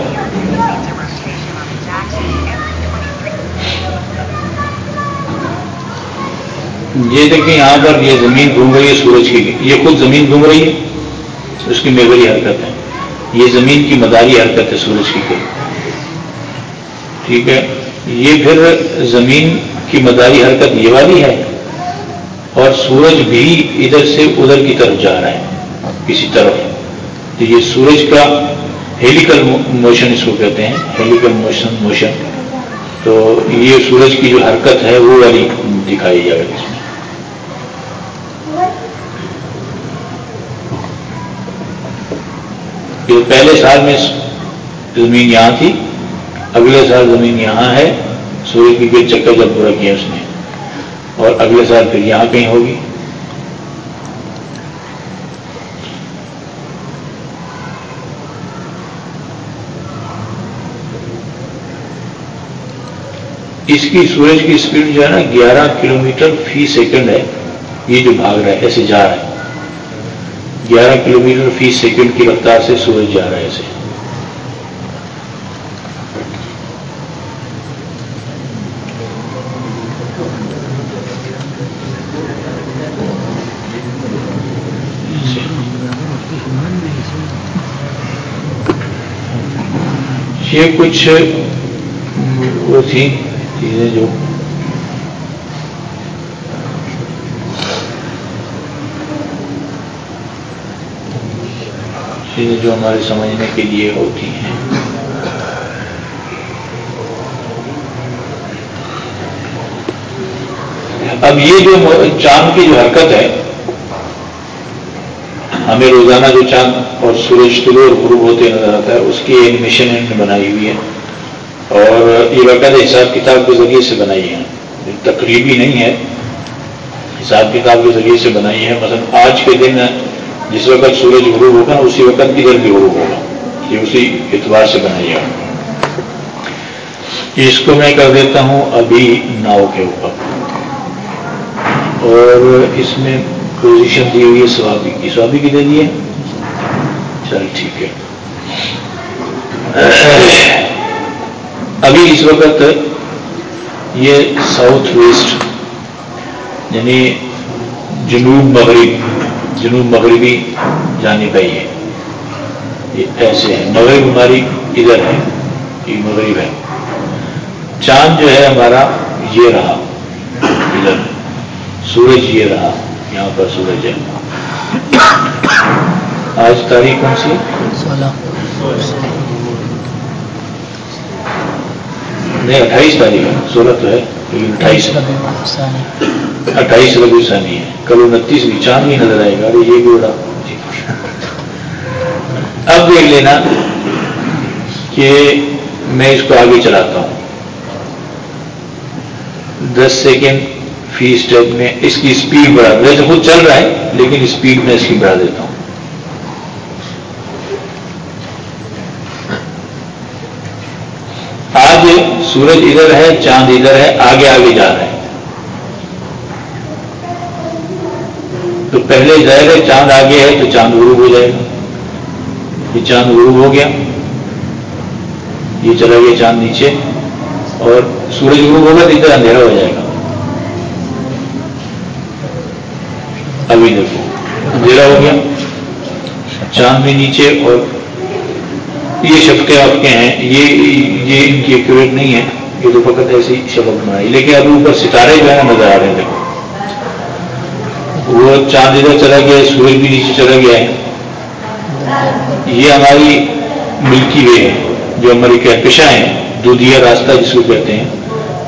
یہ دیکھیں یہاں پر یہ زمین گھوم رہی ہے سورج کی۔ یہ خود زمین گھوم رہی ہے۔ اس کی میوری حرکت ہے۔ یہ زمین کی مداری حرکت ہے سورج کی ٹھیک ہے۔ یہ پھر زمین کی مداری حرکت یہ والی ہے۔ اور سورج بھی ادھر سے ادھر کی طرف جا رہا ہے۔ کسی طرف۔ تو یہ سورج کا ہیلیکل موشن اس کو کہتے ہیں، ہیلیکل موشن موشن تو یہ سورج کی جو حرکت ہے، وہ والی دکھائی جائے گا اس میں۔ پہلے سال میں زمین یہاں تھی، اگلے سال زمین یہاں ہے، سورج کی کوئی چکر جب پورا کیا اس نے، اور اگلے سال پھر یہاں کہیں ہوگی۔ اس کی سورج کی اسپیڈ جو ہے نا گیارہ کلومیٹر فی سیکنڈ ہے، یہ جو بھاگ رہا ہے، ایسے جا رہا ہے۔ گیارہ کلومیٹر فی سیکنڈ کی رفتار سے سورج جا رہا ہے ایسے۔ یہ کچھ وہ تھی۔ چیزیں جو چیزیں جو ہمارے سمجھنے کے لیے ہوتی ہیں۔ اب یہ جو چاند کی جو حرکت ہے، ہمیں روزانہ جو چاند اور سورج طلوع اور غروب ہوتے نظر آتا ہے، اس کی اینیمیشن نے بنائی ہوئی ہے۔ اور یہ باقاعدہ حساب کتاب کے ذریعے سے بنائی ہے تقریبی نہیں ہے۔ حساب کتاب کے ذریعے سے بنائی ہے مثلا آج کے دن جس وقت سورج غروب ہوگا اسی وقت ادھر بھی غروب ہوگا۔ یہ اسی اعتبار سے بنائی ہے اس کو میں کر دیتا ہوں ابھی ناؤ کے اوپر۔ اور اس میں پوزیشن دی ہوئی ہے سوابی کی۔ سوابی کی دے دیے چل ٹھیک ہے۔ ابھی اس وقت یہ ساؤتھ ویسٹ یعنی جنوب مغرب، جنوب مغربی جانی پائی ہے یہ۔ ایسے ہے مغرب ہماری ادھر ہے، یہ مغرب ہے۔ چاند جو ہے ہمارا یہ رہا، ادھر۔ سورج یہ رہا، یہاں پر سورج ہے۔ آج تاریخ کون سی؟ سولہ۔ نہیں، اٹھائیس تاریخ ہے سولہ تو ہے، لیکن اٹھائیس اٹھائیس ربی ثانی ہے۔ کل انتیس بھی چاند ہی نظر آئے گا ارے یہ بھی جی۔ اب دیکھ لینا کہ میں اس کو آگے چلاتا ہوں۔ دس سیکنڈ فی اسٹیپ میں اس کی اسپیڈ بڑھا، ویسے خود چل رہا ہے، لیکن اسپیڈ میں اس کی بڑھا دیتا ہوں آج سورج ادھر ہے، چاند ادھر ہے، آگے آگے جا رہا ہے۔ تو پہلے جائے گا، چاند آگے ہے تو چاند غروب ہو جائے گا۔ یہ چاند غروب ہو گیا۔ یہ چلا گیا چاند نیچے۔ اور سورج غروب ہوگا تو ادھر اندھیرا ہو جائے گا۔ ابھی دیکھو، اندھیرا ہو گیا۔ چاند بھی نیچے اور یہ شفقے آپ کے ہیں، یہ یہ ان کی ایکوریٹ نہیں ہے، یہ تو فقط ایسی شبق بنائی لیکن ابھی اوپر ستارے جو ہے نظر آ رہے ہیں۔ وہ چاند ادھر چلا گیا ہے سورج بھی نیچے چلا گیا ہے۔ یہ ہماری ملکی وے ہے جو ہماری کہکشاں ہیں، دودھیا راستہ جس کو کہتے ہیں،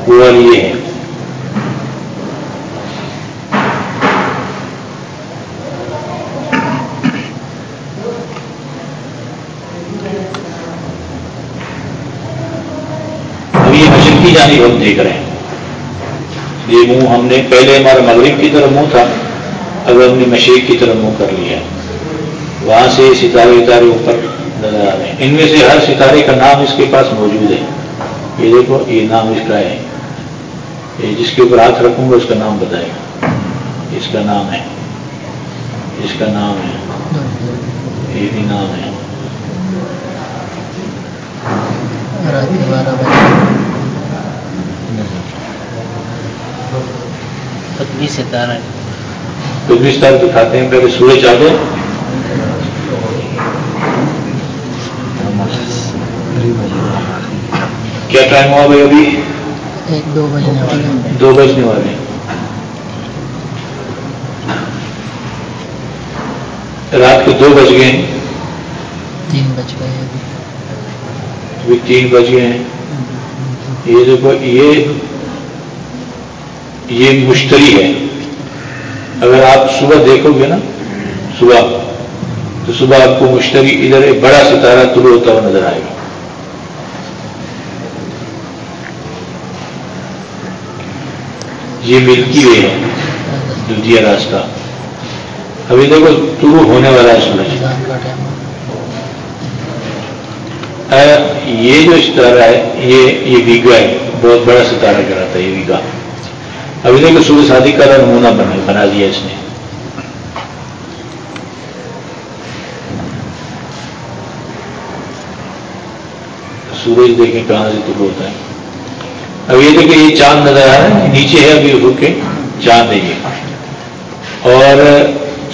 وہ والی یہ ہے۔ کی جانب ہم دیکھ رہے ہیں۔ یہ منہ ہم نے پہلے ہمارا مغرب کی طرف منہ تھا، اب ہم نے مشرق کی طرف منہ کر لیا وہاں سے ستارے اتارے اوپر نظر آ رہے ہیں۔ ان میں سے ہر ستارے کا نام اس کے پاس موجود ہے۔ یہ دیکھو، یہ نام اس کا ہے۔ یہ جس کے اوپر ہاتھ رکھوں گا، اس کا نام بتائے گا۔ اس کا نام ہے۔ اس کا نام ہے۔ یہ بھی نام ہے۔ قطبی ستارہ دکھاتے ہیں پہلے سورج آ جائے کیا ٹائم ہوا بھائی ابھی؟ ایک دو بجنے والے۔ دو بجنے والے۔ رات کے دو بج گئے تین بج گئے ابھی تین بج گئے ہیں۔ یہ دیکھو، یہ یہ مشتری ہے۔ اگر آپ صبح دیکھو گے نا، صبح، تو صبح آپ کو مشتری ادھر ایک بڑا ستارہ طلوع ہوتا ہوا نظر آئے گا۔ یہ ملکی وے ہے، دودھیا راستہ۔ ابھی دیکھو، طلوع ہونے والا ہے سورج۔ یہ جو ستارہ ہے، یہ یہ ویگا ہے۔ بہت بڑا ستارہ کراتا ہے، یہ ویگا۔ ابھی دیکھو صبح شادی کا نمونہ بنا بنا دیا اس نے۔ سورج دیکھیں کہاں سے طلوع ہوتا ہے۔ اب یہ دیکھیں، یہ چاند نظر آ رہا ہے، نیچے ہے ابھی، رک کے۔ چاند ہے یہ۔ اور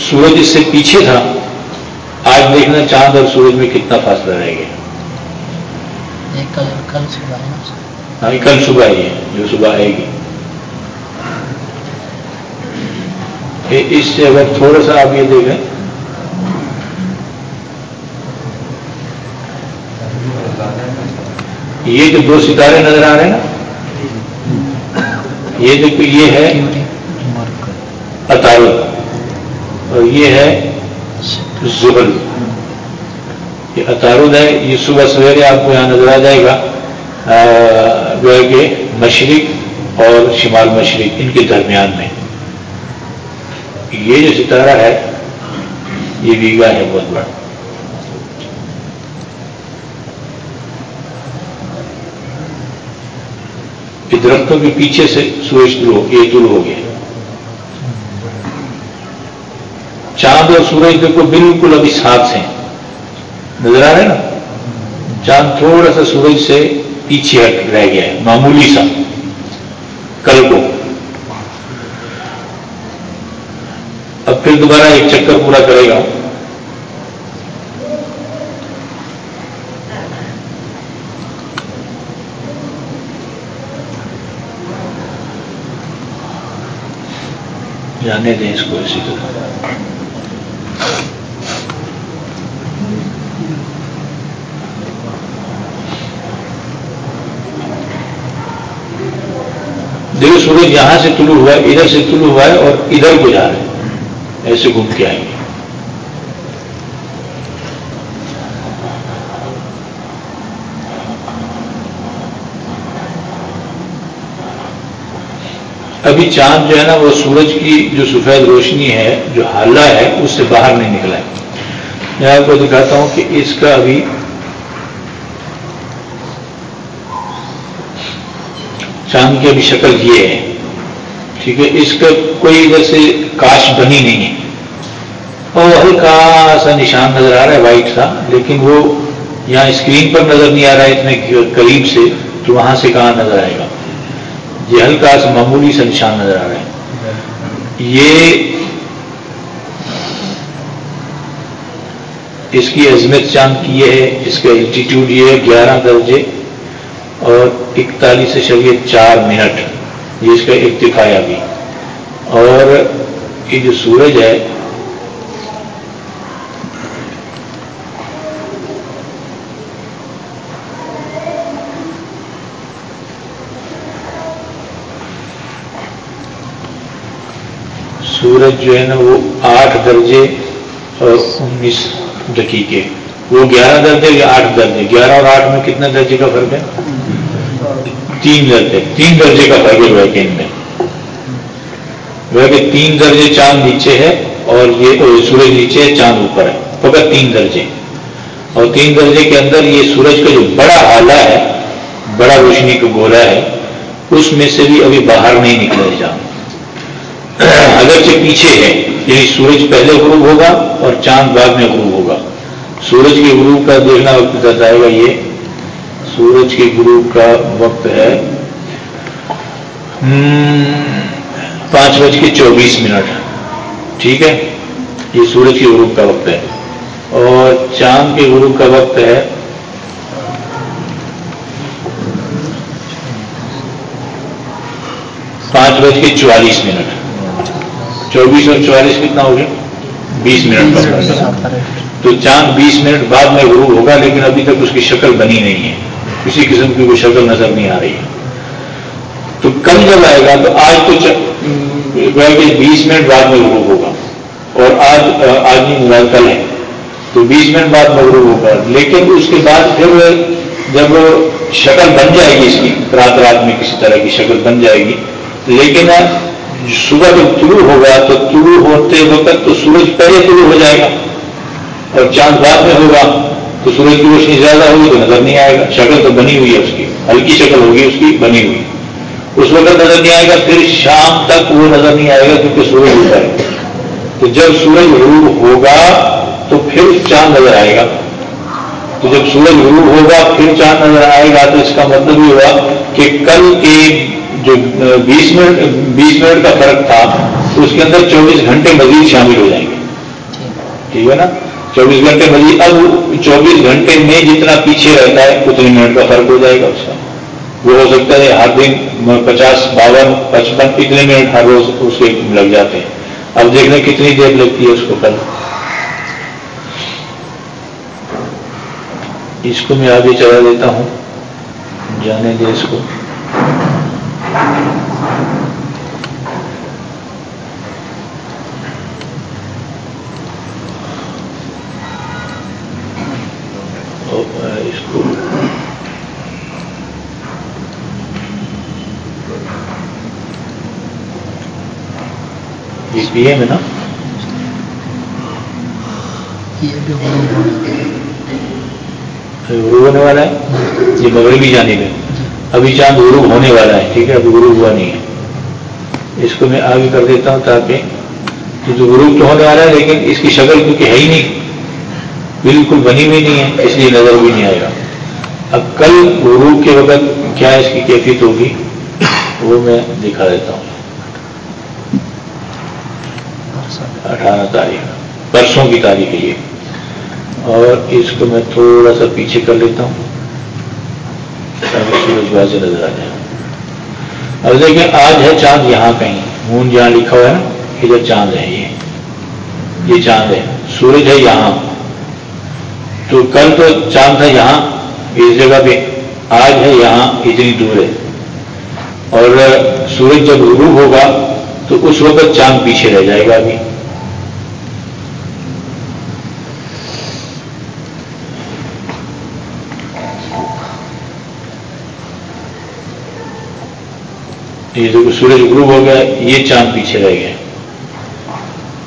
سورج اس سے پیچھے تھا۔ آج دیکھنا چاند اور سورج میں کتنا فاصلہ رہ گیا۔ کل کل صبح ہے۔ ہاں کل صبح ہی ہے جو صبح آئے گی۔ اس سے اگر تھوڑا سا آپ یہ دیکھیں۔ یہ جو دو ستارے نظر آ رہے ہیں نا یہ دیکھو یہ ہے اطارد اور یہ ہے زبل۔ یہ اطارد ہے، یہ صبح سویرے آپ کو یہاں نظر آ جائے گا جو ہے کہ مشرق اور شمال مشرق ان کے درمیان میں۔ یہ جو ستارہ ہے، یہ ویگا ہے بہت بڑا۔ درختوں کے پیچھے سے سورج طلوع یہ طلوع ہو گیا۔ چاند اور سورج دیکھو بالکل ابھی ساتھ ہیں۔ نظر آ رہا ہے نا؟ چاند تھوڑا سا سورج سے پیچھے ہٹ رہ گیا ہے، معمولی سا۔ کل کو۔ اب پھر دوبارہ ایک چکر پورا کرے گا۔ جانے دیں اس کو اسی طرح۔ دیکھو سورج یہاں سے طلوع ہوا ہے ادھر سے طلوع ہوا ہے اور ادھر کو جا رہے ہیں۔ ایسے گھوم کے آئیں گے۔ ابھی چاند جو ہے نا، وہ سورج کی جو سفید روشنی ہے، جو حالہ ہے، اس سے باہر نہیں نکلا ہے۔ میں آپ کو دکھاتا ہوں کہ اس کا ابھی چاند کی ابھی شکل یہ ہے۔ ٹھیک ہے، اس کا کوئی ادھر سے کاش بنی نہیں ہے۔ اور ہلکا سا نشان نظر آ رہا ہے وائٹ سا، لیکن وہ یہاں اسکرین پر نظر نہیں آ رہا ہے، اتنے قریب سے تو وہاں سے کہاں نظر آئے گا۔ یہ ہلکا سا معمولی سا نشان نظر آ رہا ہے۔ یہ اس کی عظمت چاند کی یہ ہے، اس کا الٹیٹیوڈ یہ ہے، گیارہ درجے۔ اور اکتالیس شریعت چار منٹ یہ اس کا ارتقایا بھی اور یہ جو سورج ہے، سورج جو ہے نا وہ آٹھ درجے اور انیس دقیقے۔ وہ گیارہ درجے یا آٹھ درجے؟ گیارہ اور آٹھ میں کتنے درجے کا فرق ہے؟ تین درجے تین درجے کا فرق ہے کہ ان میں۔ وہ کہ تین درجے چاند نیچے ہے اور یہ سورج نیچے ہے، چاند اوپر ہے۔ فقط تین درجے۔ اور تین درجے کے اندر یہ سورج کا جو بڑا آلہ ہے، بڑا روشنی کا گولا ہے، اس میں سے بھی ابھی باہر نہیں نکلا چاند اگرچہ پیچھے ہے یعنی سورج پہلے غروب ہوگا اور چاند بعد میں غروب ہوگا۔ سورج کے غروب کا دیکھنا وقت بتائے گا یہ سورج کے غروب کا وقت ہے۔ پانچ بج کے چوبیس منٹ۔ ٹھیک ہے؟ یہ سورج کے غروب کا وقت ہے۔ اور چاند کے غروب کا وقت ہے۔ پانچ بج کے چوالیس منٹ۔ چوبیس اور چوالیس کتنا ہو گیا؟ بیس منٹ۔ کا تو چاند بیس منٹ بعد میں غروب ہوگا لیکن ابھی تک اس کی شکل بنی نہیں ہے۔ کسی قسم کی کوئی شکل نظر نہیں آ رہی۔ تو کل جب آئے گا تو آج تو بیس منٹ بعد میں ہوگا۔ اور آج آج مراد کل ہے۔ تو بیس منٹ بعد مغروب ہوگا۔ لیکن اس کے بعد پھر جب شکل بن جائے گی اس کی، رات رات میں کسی طرح کی شکل بن جائے گی۔ لیکن صبح جب طلوع ہوگا تو طلوع ہوتے وقت تو سورج پہلے طلوع ہو جائے گا اور چاند بعد میں ہوگا۔ تو سورج کی روشنی زیادہ ہوگی تو نظر نہیں آئے گا۔ شکل تو بنی ہوئی ہے اس کی۔ ہلکی شکل ہوگی اس کی بنی ہوئی۔ اس وقت نظر نہیں آئے گا پھر شام تک وہ نظر نہیں آئے گا کیونکہ سورج ہوتا ہے۔ تو جب سورج غروب ہوگا تو پھر چاند نظر آئے گا۔ تو جب سورج غروب ہوگا پھر چاند نظر آئے گا۔ تو اس کا مطلب یہ ہوا کہ کل کے جو بیس منٹ بیس منٹ کا فرق تھا تو اس کے اندر چوبیس گھنٹے مزید شامل ہو جائیں گے۔ ٹھیک ہے نا؟ چوبیس گھنٹے مزید اب چوبیس گھنٹے میں جتنا پیچھے رہتا ہے اتنے منٹ کا فرق ہو جائے گا اس کا۔ وہ ہو سکتا ہے ہر دن پچاس، باون، پچپن، اتنے منٹ ہر روز اس کے لگ جاتے ہیں۔ اب دیکھنا کتنی دیر لگتی ہے اس کو کل اس کو میں آگے چلا دیتا ہوں۔ جانے دے اس کو۔ پی ہے نا؟ غروب ہونے والا ہے؟ یہ مغربی جانے میں ابھی چاند غروب ہونے والا ہے، ٹھیک ہے؟ ابھی غروب ہوا نہیں ہے۔ اس کو میں آگے کر دیتا ہوں تاکہ کیونکہ غروب تو ہونے والا ہے، لیکن اس کی شکل کیونکہ ہے ہی نہیں، بالکل بنی ہوئی نہیں ہے، اس لیے نظر بھی نہیں آئے گا۔ اب کل غروب کے وقت کیا اس کی کیفیت ہوگی، وہ میں دکھا دیتا ہوں۔ اٹھارہ تاریخ پرسوں کی تاریخ ہے یہ۔ اور اس کو میں تھوڑا سا پیچھے کر لیتا ہوں۔ سورج بازی نظر آ جائے۔ اب دیکھیں، آج ہے چاند یہاں کہیں۔ مون جہاں لکھا ہوا ہے ادھر چاند ہے، یہ۔ یہ چاند ہے۔ سورج ہے یہاں۔ تو کل تو چاند تھا یہاں، اس جگہ پہ آج ہے یہاں، اتنی دور ہے۔ اور سورج جب غروب ہوگا، تو اس وقت چاند پیچھے رہ جائے گا ابھی۔ یہ جو سورج غروب ہو گیا، یہ چاند پیچھے رہ گیا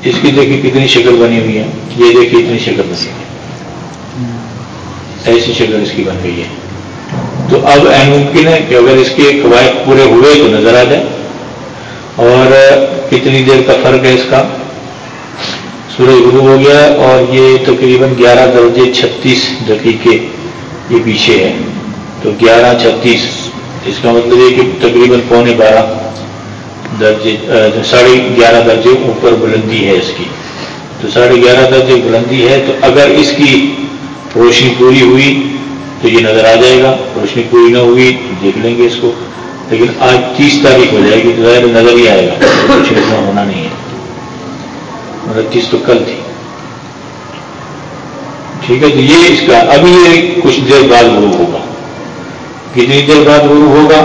اس کی دیکھیے کتنی شکل بنی ہوئی ہے۔ یہ دیکھیے اتنی شکل بنی ہے۔ ایسی شکل اس کی بن گئی ہے۔ تو اب این ممکن ہے کہ اگر اس کے قواعد پورے ہوئے تو نظر آ جائے۔ اور کتنی دیر کا فرق ہے اس کا؟ سورج غروب ہو گیا اور یہ تقریباً گیارہ درجے چھتیس دقیقے یہ پیچھے ہے۔ تو گیارہ چھتیس اس کا مطلب یہ کہ تقریباً پونے بارہ درجے ساڑھے گیارہ درجے اوپر بلندی ہے اس کی۔ تو ساڑھے گیارہ درجے بلندی ہے تو اگر اس کی روشنی پوری ہوئی تو یہ نظر آ جائے گا۔ روشنی پوری نہ ہوئی دیکھ لیں گے اس کو۔ لیکن آج تیس تاریخ ہو جائے گی تو ظاہر نظر ہی آئے گا۔ کچھ اتنا ہونا نہیں ہے۔ مطلب انتیس تو کل تھی۔ ٹھیک ہے، تو یہ اس کا ابھی یہ کچھ دیر بعد غروب ہوگا۔ کتنی دیر بعد غروب ہوگا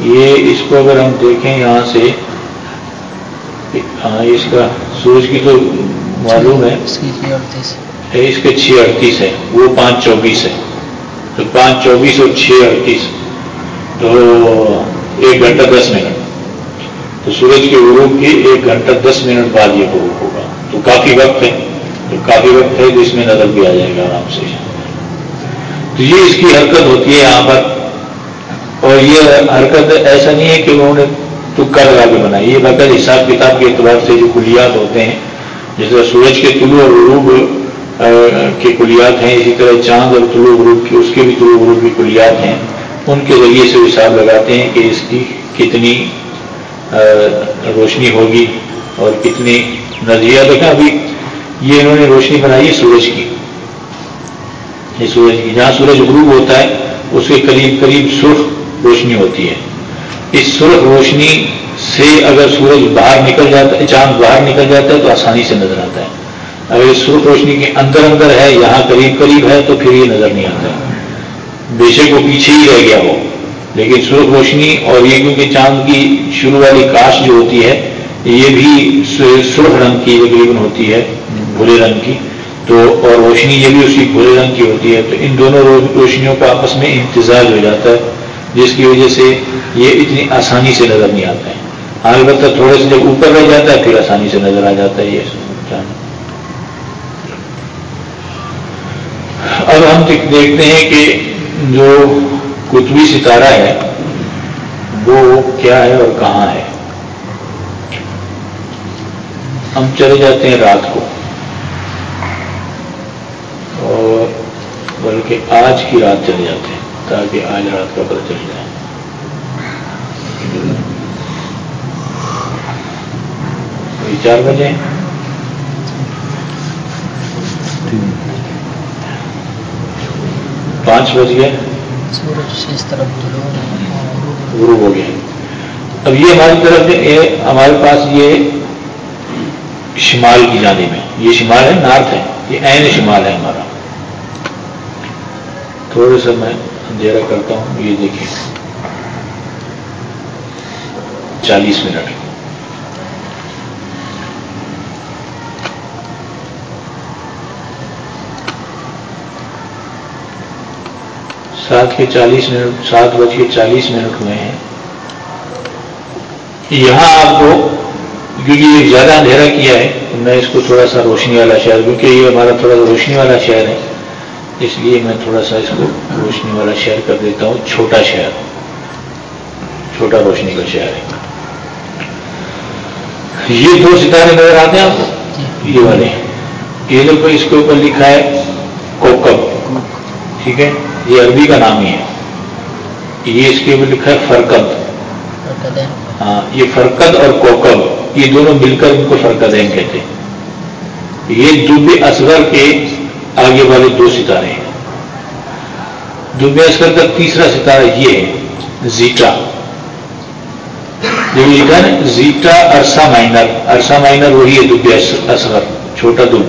یہ اس کو اگر ہم دیکھیں یہاں سے ہاں اس کا سورج کی تو معلوم ہے اس کے چھ اڑتیس ہے وہ پانچ چوبیس ہے۔ تو پانچ چوبیس اور چھ اڑتیس تو ایک گھنٹہ دس منٹ۔ تو سورج کے غروب کی ایک گھنٹہ دس منٹ بعد یہ غروب ہوگا۔ تو کافی وقت ہے تو کافی وقت ہے تو اس میں نظر بھی آ جائے گا آرام سے۔ تو یہ اس کی حرکت ہوتی ہے یہاں پر۔ اور یہ حرکت ایسا نہیں ہے کہ انہوں نے تکا لگا کے بنائی یہ باقاعدہ حساب کتاب کے اعتبار سے جو کلیات ہوتے ہیں جس طرح سورج کے طلوع اور غروب کے کلیات ہیں، اسی طرح چاند اور طلوع غروب کی، اس کے بھی طلوع غروب کی کلیات ہیں۔ ان کے ذریعے سے حساب لگاتے ہیں کہ اس کی کتنی روشنی ہوگی اور کتنی نظریہ۔ دیکھا ابھی یہ انہوں نے روشنی بنائی ہے سورج کی۔ یہ سورج کی، جہاں سورج غروب ہوتا ہے، اس کے قریب قریب سرخ روشنی ہوتی ہے۔ اس سرخ روشنی سے اگر سورج باہر نکل جاتا ہے، چاند باہر نکل جاتا ہے، تو آسانی سے نظر آتا ہے۔ اگر اس سرخ روشنی کے اندر اندر ہے، یہاں قریب قریب ہے، تو پھر یہ نظر نہیں آتا۔ بے شک وہ پیچھے ہی رہ گیا ہو۔ لیکن سرخ روشنی اور یہ کیونکہ چاند کی شروع والی کاش جو ہوتی ہے، یہ بھی سرخ رنگ کی تقریباً ہوتی ہے، بھورے رنگ کی۔ تو اور روشنی یہ بھی اسی بھورے رنگ کی ہوتی ہے، تو ان دونوں روشنیوں کا آپس میں امتزاج ہو جاتا ہے۔ جس کی وجہ سے یہ اتنی آسانی سے نظر نہیں آتا ہے۔ البتہ تھوڑے سے جب اوپر رہ جاتا ہے، پھر آسانی سے نظر آ جاتا ہے یہ اب ہم دیکھتے ہیں کہ جو کتبی ستارہ ہے، وہ کیا ہے اور کہاں ہے۔ ہم چلے جاتے ہیں رات کو۔ اور بلکہ آج کی رات چلے جاتے ہیں۔ تاکہ آج رات کا پتہ چل جائے۔ چار بجے۔ پانچ بج گئے سورج سے اس طرف طلوع اور غروب ہو گیا اب یہ ہماری طرف ہے، ہمارے پاس یہ شمال کی جانب ہے۔ یہ شمال ہے نارتھ ہے۔ یہ عین شمال ہے ہمارا۔ تھوڑے سا میں اندھیرا کرتا ہوں، یہ دیکھیں۔ چالیس منٹ۔ سات کے چالیس منٹ سات بج کے چالیس منٹ ہوئے ہیں۔ یہاں آپ کو، کیونکہ یہ زیادہ اندھیرا کیا ہے میں اس کو تھوڑا سا روشنی والا شہر، کیونکہ یہ ہمارا تھوڑا سا روشنی والا شہر ہے۔ اس لیے میں تھوڑا سا اس کو روشنی والا شہر کر دیتا ہوں، چھوٹا شہر۔ چھوٹا روشنی کا شہر۔ ہے یہ دو ستارے نظر آتے ہیں آپ کو؟ یہ والے۔ یہ دیکھو، اس کے اوپر لکھا ہے کوکب۔ ٹھیک ہے؟ یہ عربی کا نام ہی ہے۔ یہ اس کے اوپر لکھا ہے فرقت ہاں یہ فرقد اور کوکب، یہ دونوں مل کر ان کو فرقدین کہتے ہیں۔ یہ دب اصغر کے آگے والے دو ستارے ہیں۔ دب اصغر کا تیسرا ستارہ یہ ہے، زیٹا۔ جو لکھا ہے نا، زیٹا ارسا مائنر۔ ارسا مائنر وہی ہے دب اصغر، چھوٹا دب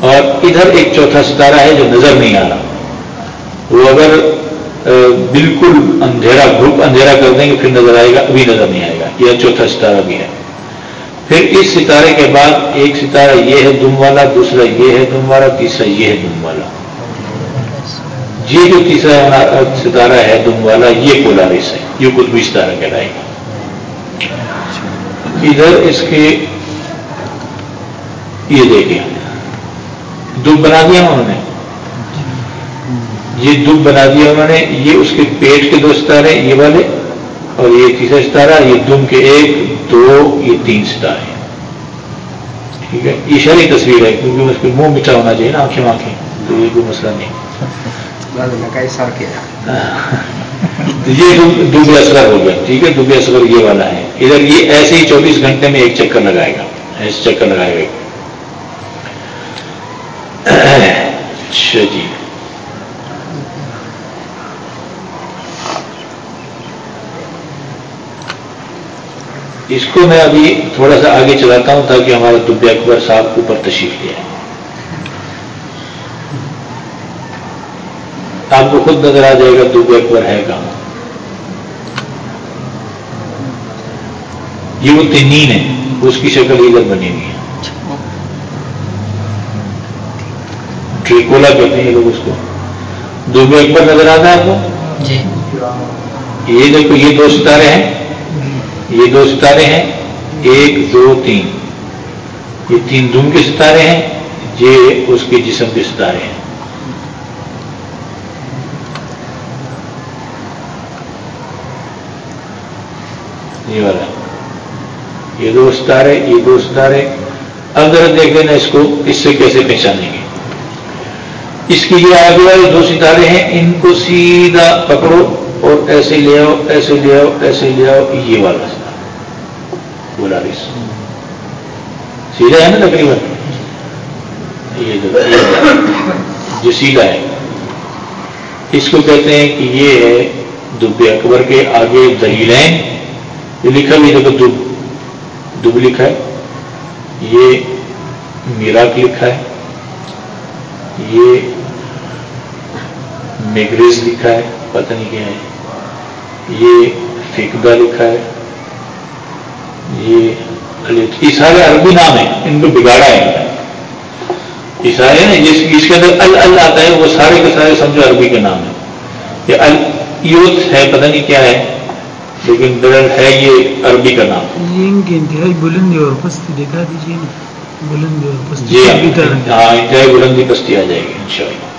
اور ادھر ایک چوتھا ستارہ ہے جو نظر نہیں آ رہا۔ وہ اگر بالکل اندھیرا، گروپ اندھیرا کر دیں گے، پھر نظر آئے گا، ابھی نظر نہیں آئے گا۔ یہ چوتھا ستارہ بھی ہے۔ پھر اس ستارے کے بعد ایک ستارہ یہ ہے دم والا، دوسرا یہ ہے دم والا، تیسرا یہ ہے دم والا۔ یہ جو تیسرا ستارہ ہے، دم والا، یہ پولارس ہے۔ یہ کچھ بھی ستارہ کہلائے گا۔ ادھر اس کے یہ دیکھیں دم بنا دیا انہوں نے۔ یہ دب بنا دیا انہوں نے۔ یہ اس کے پیٹ کے دو ستارے، یہ والے اور یہ تیسرا ستارہ، یہ دم کے ایک دو یہ تین ستارے ٹھیک ہے؟ یہ شہری تصویر ہے کیونکہ اس پہ منہ میٹھا ہونا چاہیے نا آنکھیں آنکھیں تو یہ کوئی مسئلہ نہیں۔ یہ دب اصغر ہو گیا ٹھیک ہے؟ دب اصغر یہ والا ہے۔ ادھر یہ ایسے ہی چوبیس گھنٹے میں ایک چکر لگائے گا۔ ایسے چکر لگائے گا۔ اچھا جی۔ اس کو میں ابھی تھوڑا سا آگے چلاتا ہوں تاکہ ہمارا دب اکبر صاحب اوپر تشریف لے آئے۔ آپ کو خود نظر آ جائے گا دب اکبر ہے کہاں۔ یہ وہ تنین ہے اس کی شکل ادھر بنی ہوئی ہے۔ ٹریکولا کہتے ہیں لوگ اس کو۔ دب اکبر نظر آتا ہے آپ کو؟ جی۔ یہ دیکھو یہ دو ستارے ہیں۔ یہ دو ستارے ہیں، ایک، دو، تین۔ یہ تین دم کے ستارے ہیں یہ اس کے جسم کے ستارے ہیں۔ یہ والا۔ یہ دو ستارے، یہ دو ستارے۔ اگر دیکھیں نا اس کو، اس سے کیسے پہچانیں گے؟ اس کے یہ آگے والے دو ستارے ہیں، ان کو سیدھا پکڑو اور ایسے لے آؤ، ایسے لے آؤ، ایسے لے آؤ، یہ والا۔ سیدھا ہے نا تقریباً؟ یہ جو سیدھا ہے۔ اس کو کہتے ہیں کہ یہ ہے دب اکبر کے آگے دلیلین جو لکھا بھی دیکھو دب۔ دب لکھا ہے۔ یہ میراک لکھا ہے۔ یہ میگریز لکھا ہے، پتہ نہیں کیا ہے۔ یہ فکدا لکھا ہے۔ یہ سارے عربی نام ہیں ان کو بگاڑا ہے۔ یہ سارے نا جس اس کے اندر ال ال آتا ہے وہ سارے کے سارے سمجھو عربی کے نام ہیں۔ یہ ال یوتھ ہے پتہ نہیں کیا ہے لیکن بدل ہے یہ عربی کا نام۔ یہ ان کی انتہائی بلندی اور پستی دکھا دیجیے بلندی اور پستی جی ہاں انتہائی بلندی پستی آ جائے گی ان شاء اللہ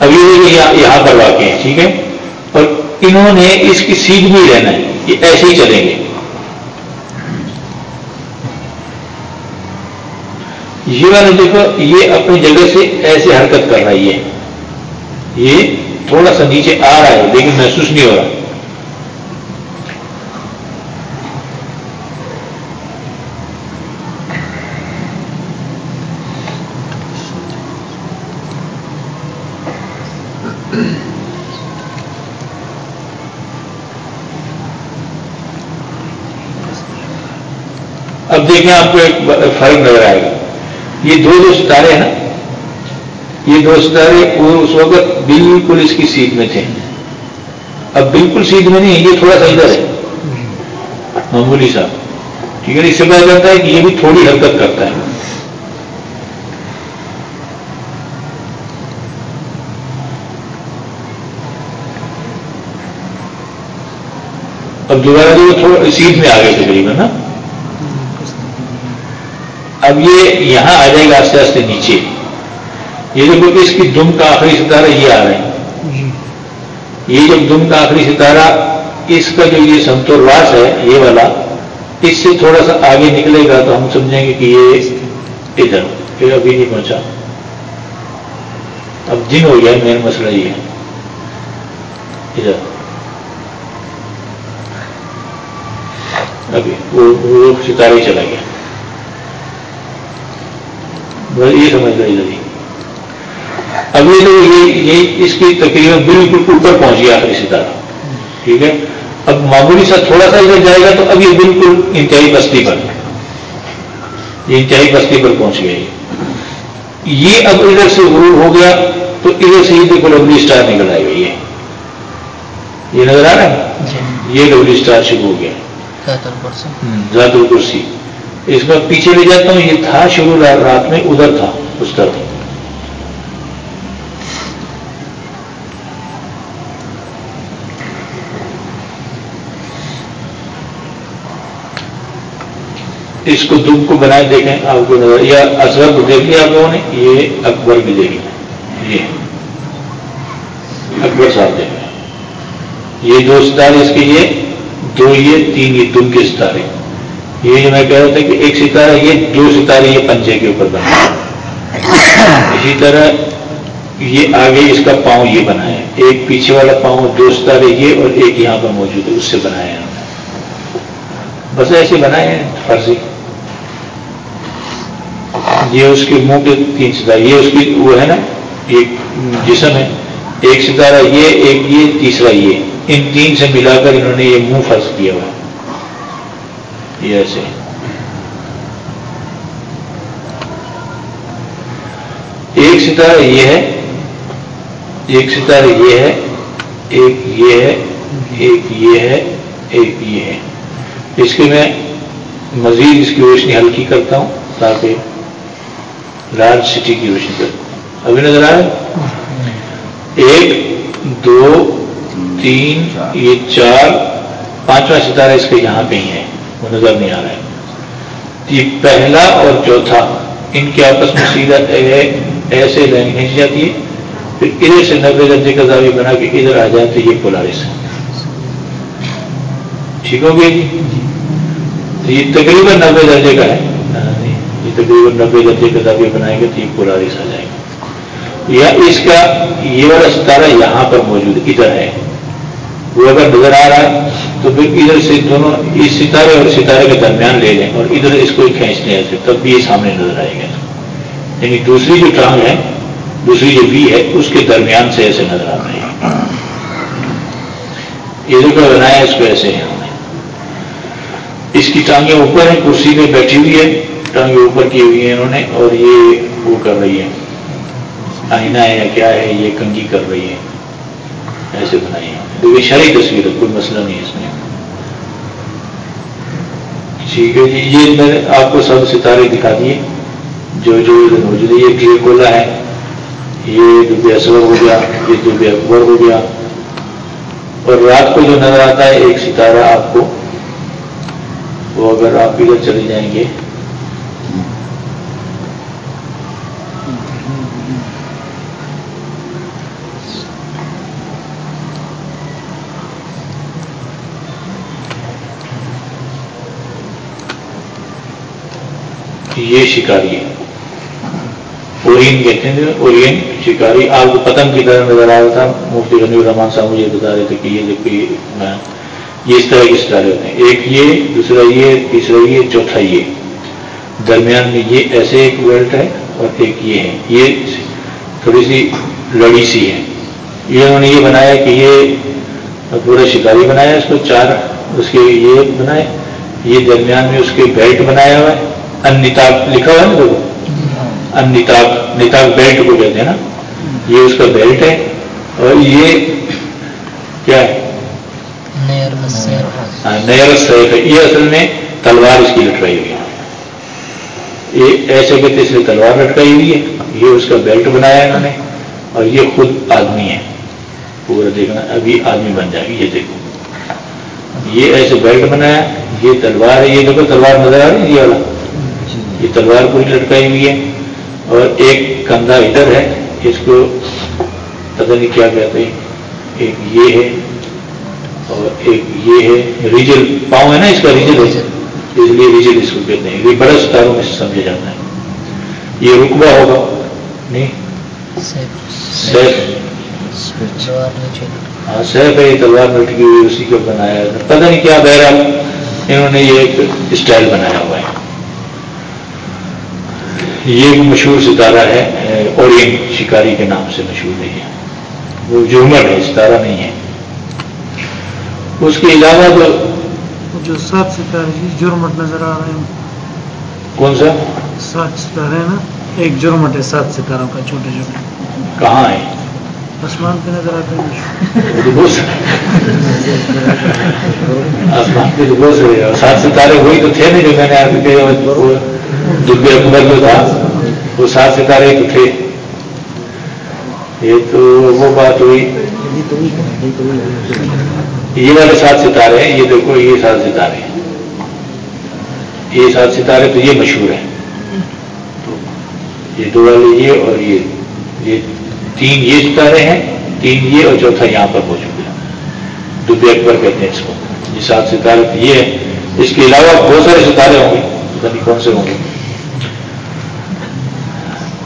اب یہ یہاں پر واقع ہے ٹھیک ہے؟ اور انہوں نے اس کی سیدھ بھی رہنا ہے یہ ایسے ہی چلیں گے۔ یہ والا دیکھو، یہ اپنی جگہ سے ایسے حرکت کر رہی ہے۔ یہ تھوڑا سا نیچے آ رہا ہے، لیکن محسوس نہیں ہو رہا۔ اب دیکھیں، آپ کو ایک فرق نظر آئے گا۔ یہ دو جو ستارے ہیں نا؟ یہ دو ستارے اس وقت بالکل اس کی سیٹ میں تھے۔ اب بالکل سیٹ میں نہیں ہے یہ تھوڑا سا ادھر ہے۔ معمولی صاحب ٹھیک ہے، اس سے پتا چلتا ہے کہ یہ بھی تھوڑی حرکت کرتا ہے۔ اب دوبارہ جو سیٹ میں آ گئے تقریباً، نا؟ اب یہ یہاں آ جائے گا آستے آستے نیچے۔ یہ دیکھو کہ اس کی دم کا آخری ستارہ یہ آ رہے ہیں جی۔ یہ جب دم کا آخری ستارہ اس کا جو یہ سنتور راس ہے یہ والا اس سے تھوڑا سا آگے نکلے گا تو ہم سمجھیں گے کہ یہ ادھر پھر ابھی نہیں پہنچا۔ اب دن ہو گیا مین مسئلہ یہ ہے۔ ادھر۔ ابھی وہ ستارے چلا گیا۔ یہ سمجھ ہی اب یہ تو یہ اس کی تقریباً بالکل اوپر پہنچ گیا آخری ستارہ ٹھیک ہے؟ اب معمولی سا تھوڑا سا ادھر جائے گا تو اب یہ بالکل انتہائی بستی پر. یہ انتہائی بستی پر پہنچ گیا یہ اب ادھر سے غروب ہو گیا تو ادھر سے ہی دیکھو لوبلی اسٹار نکل آئے گا یہ نظر آ رہا ہے؟ جی. یہ لوبلی اسٹار شروع ہو گیا. ذات الکرسی اس میں پیچھے لے جاتا ہوں، یہ تھا شروع رات میں، ادھر تھا، اس طرف۔ اس کو دکھ کو بنائے دیکھیں، آپ کو نظر یا اصغر کو دیکھ لیا آپ لوگوں نے، یہ اکبر بھی دیکھ لیا یہ۔ اکبر صاحب دیکھ لیں۔ یہ دو ستارے اس کے یہ دو یہ، تین یہ دن کے ستارے۔ یہ جو میں کہہ رہا تھا کہ ایک ستارہ یہ دو ستارے یہ پنجے کے اوپر بنا اسی طرح یہ آگے اس کا پاؤں یہ بنا ہے۔ ایک پیچھے والا پاؤں دو ستارے یہ اور ایک یہاں پر موجود ہے، اس سے بنایا ہے۔ بس ایسے بنائے ہیں فرضی۔ یہ اس کے منہ کے تین ستارے، یہ اس کی وہ ہے نا، ایک جسم ہے۔ ایک ستارہ یہ، ایک یہ، تیسرا یہ۔ ان تین سے ملا کر انہوں نے یہ منہ فرض کیا ہوا۔ یہ ایسے ایک ستارہ یہ ہے ایک ستارہ یہ ہے ایک یہ ہے ایک یہ ہے ایک یہ ہے اس کے میں مزید اس کی روشنی ہلکی کرتا ہوں تاکہ لارج سٹی کی روشنی کرتا ابھی نظر آئے ایک دو تین یہ چار پانچواں ستارہ اس کے یہاں پہ ہی ہے وہ نظر نہیں آ رہا ہے۔ یہ پہلا اور چوتھا، ان کے آپس میں سیدھا ایسے لائن کھینچ جاتی ہے۔ پھر ادھر سے نبے درجے کا دعوی بنا کے ادھر آ جائے تو یہ پولارس ٹھیک ہو گیا جی؟ تو یہ تقریباً نبے درجے کا ہے۔ ہاں جی، یہ تقریباً نبے درجے کا دعوی بنائیں گے تو یہ پولارس آ جائے گا۔ یا اس کا یہ والا ستارہ یہاں پر موجود ادھر ہے۔ وہ اگر نظر آ رہا تو پھر ادھر سے دونوں اس ستارے اور ستارے کے درمیان لے لیں اور ادھر اس کو کھینچ لیں ایسے تب بھی یہ سامنے نظر آئے گا۔ یعنی دوسری جو ٹانگ ہے، دوسری جو بی ہے، اس کے درمیان سے ایسے نظر آ رہے ہیں ادھر کا بنایا اس کو ایسے ہیں اس کی ٹانگیں اوپر ہیں، کرسی میں بیٹھی ہوئی ہے ٹانگیں اوپر کی ہوئی ہیں انہوں نے اور یہ وہ کر رہی ہے آئینہ ہے یا کیا ہے، یہ کنگی کر رہی ہے ایسے بنائی ہے دیکھیے شرعی تصویر ہے، کوئی مسئلہ نہیں ہے اس میں۔ ٹھیک ہے جی یہ میں نے آپ کو سب ستارے دکھا دیے۔ جو جو ادھر موجود ہے یہ ٹریکولا ہے۔ یہ دبے اصغر ہو گیا، یہ دبے اکبر ہو گیا۔ اور رات کو جو نظر آتا ہے، ایک ستارہ آپ کو، وہ اگر آپ ادھر چلے جائیں گے۔ یہ شکاری ہے۔ اورین کہتے ہیں اورین شکاری آپ کو پتنگ کی طرح نظر آ رہا تھا۔ مفتی غنی الرحمان صاحب مجھے بتا رہے تھے کہ یہ دیکھیے یہ اس طرح کے ستارے ہوتے ہیں۔ ایک یہ، دوسرا یہ، تیسرا یہ، چوتھا یہ۔ درمیان میں یہ ایسے ایک بیلٹ ہے اور ایک یہ ہے۔ یہ تھوڑی سی لڑی سی ہے۔ یہ انہوں نے یہ بنایا کہ یہ پورا شکاری بنایا، اس کو چار اس کے یہ بنائے، یہ درمیان میں اس کے بیلٹ بنایا ہوا ہے۔ ان نتاق لکھا ہوا ہے نا ان نتاق نتاق بیلٹ کو کہتے ہیں نا؟ یہ اس کا بیلٹ ہے اور یہ کیا ہے؟ نیئر سیف ہے۔ یہ اصل میں تلوار اس کی لٹوائی ہوئی ہے۔ یہ ایسے کہتے اس نے تلوار لٹکائی ہوئی ہے۔ یہ اس کا بیلٹ بنایا انہوں نے اور یہ خود آدمی ہے۔ پورا دیکھنا ابھی آدمی بن جائے گی یہ دیکھو۔ یہ ایسے بیلٹ بنایا یہ تلوار ہے یہ دیکھو تلوار نظر آ رہی ہے یہ والا۔ یہ تلوار پوری لٹکائی ہوئی ہے اور ایک کندھا ادھر ہے اس کو پتہ نہیں کیا کہتے ہیں۔ ایک یہ ہے اور ایک یہ ہے۔ ریجل پاؤں ہے نا اس کا ریجل؟ ہے اس لیے ریجل اس کو کہتے ہیں۔ یہ بڑے ستاروں میں سمجھا جاتا ہے۔ یہ رقبہ ہوگا۔ نہیں؟ ہاں سیف ہے یہ تلوار لٹکی ہوئی اسی کو بنایا۔ پتہ نہیں کیا بہرحال انہوں نے یہ ایک اسٹائل بنایا ہوا ہے۔ یہ ایک مشہور ستارہ ہے اورین شکاری کے نام سے مشہور ہے۔ وہ جومر ہے ستارہ نہیں ہے۔ اس کے علاوہ جو جو سات ستارے جرمٹ نظر آ رہے ہیں۔ کون سا؟ سات ستارے نا۔ ایک جرمٹ ہے سات ستاروں کا چھوٹے چھوٹے۔ کہاں ہے؟ آسمان پہ نظر آتے ہیں۔ آسمان پہ تو بہت سارے سات ستارے وہی تو تھے نہیں جو میں نے آپ کے دبے اکبر جو تھا، وہ سات ستارے تو تھے۔ یہ تو وہ بات ہوئی۔ یہ والے سات ستارے ہیں، یہ دیکھو، یہ سات ستارے ہیں۔ یہ سات ستارے تو یہ مشہور ہیں۔ یہ دو والے یہ اور یہ۔ یہ تین یہ ستارے ہیں، تین یہ اور چوتھا یہاں پر موجود ہے۔ دبے اکبر کہتے ہیں اس کو۔ یہ سات ستارے تو یہ ہے اس کے علاوہ بہت سارے ستارے ہوں گے۔ مطلب پتہ نہیں کون سے ہوں گے؟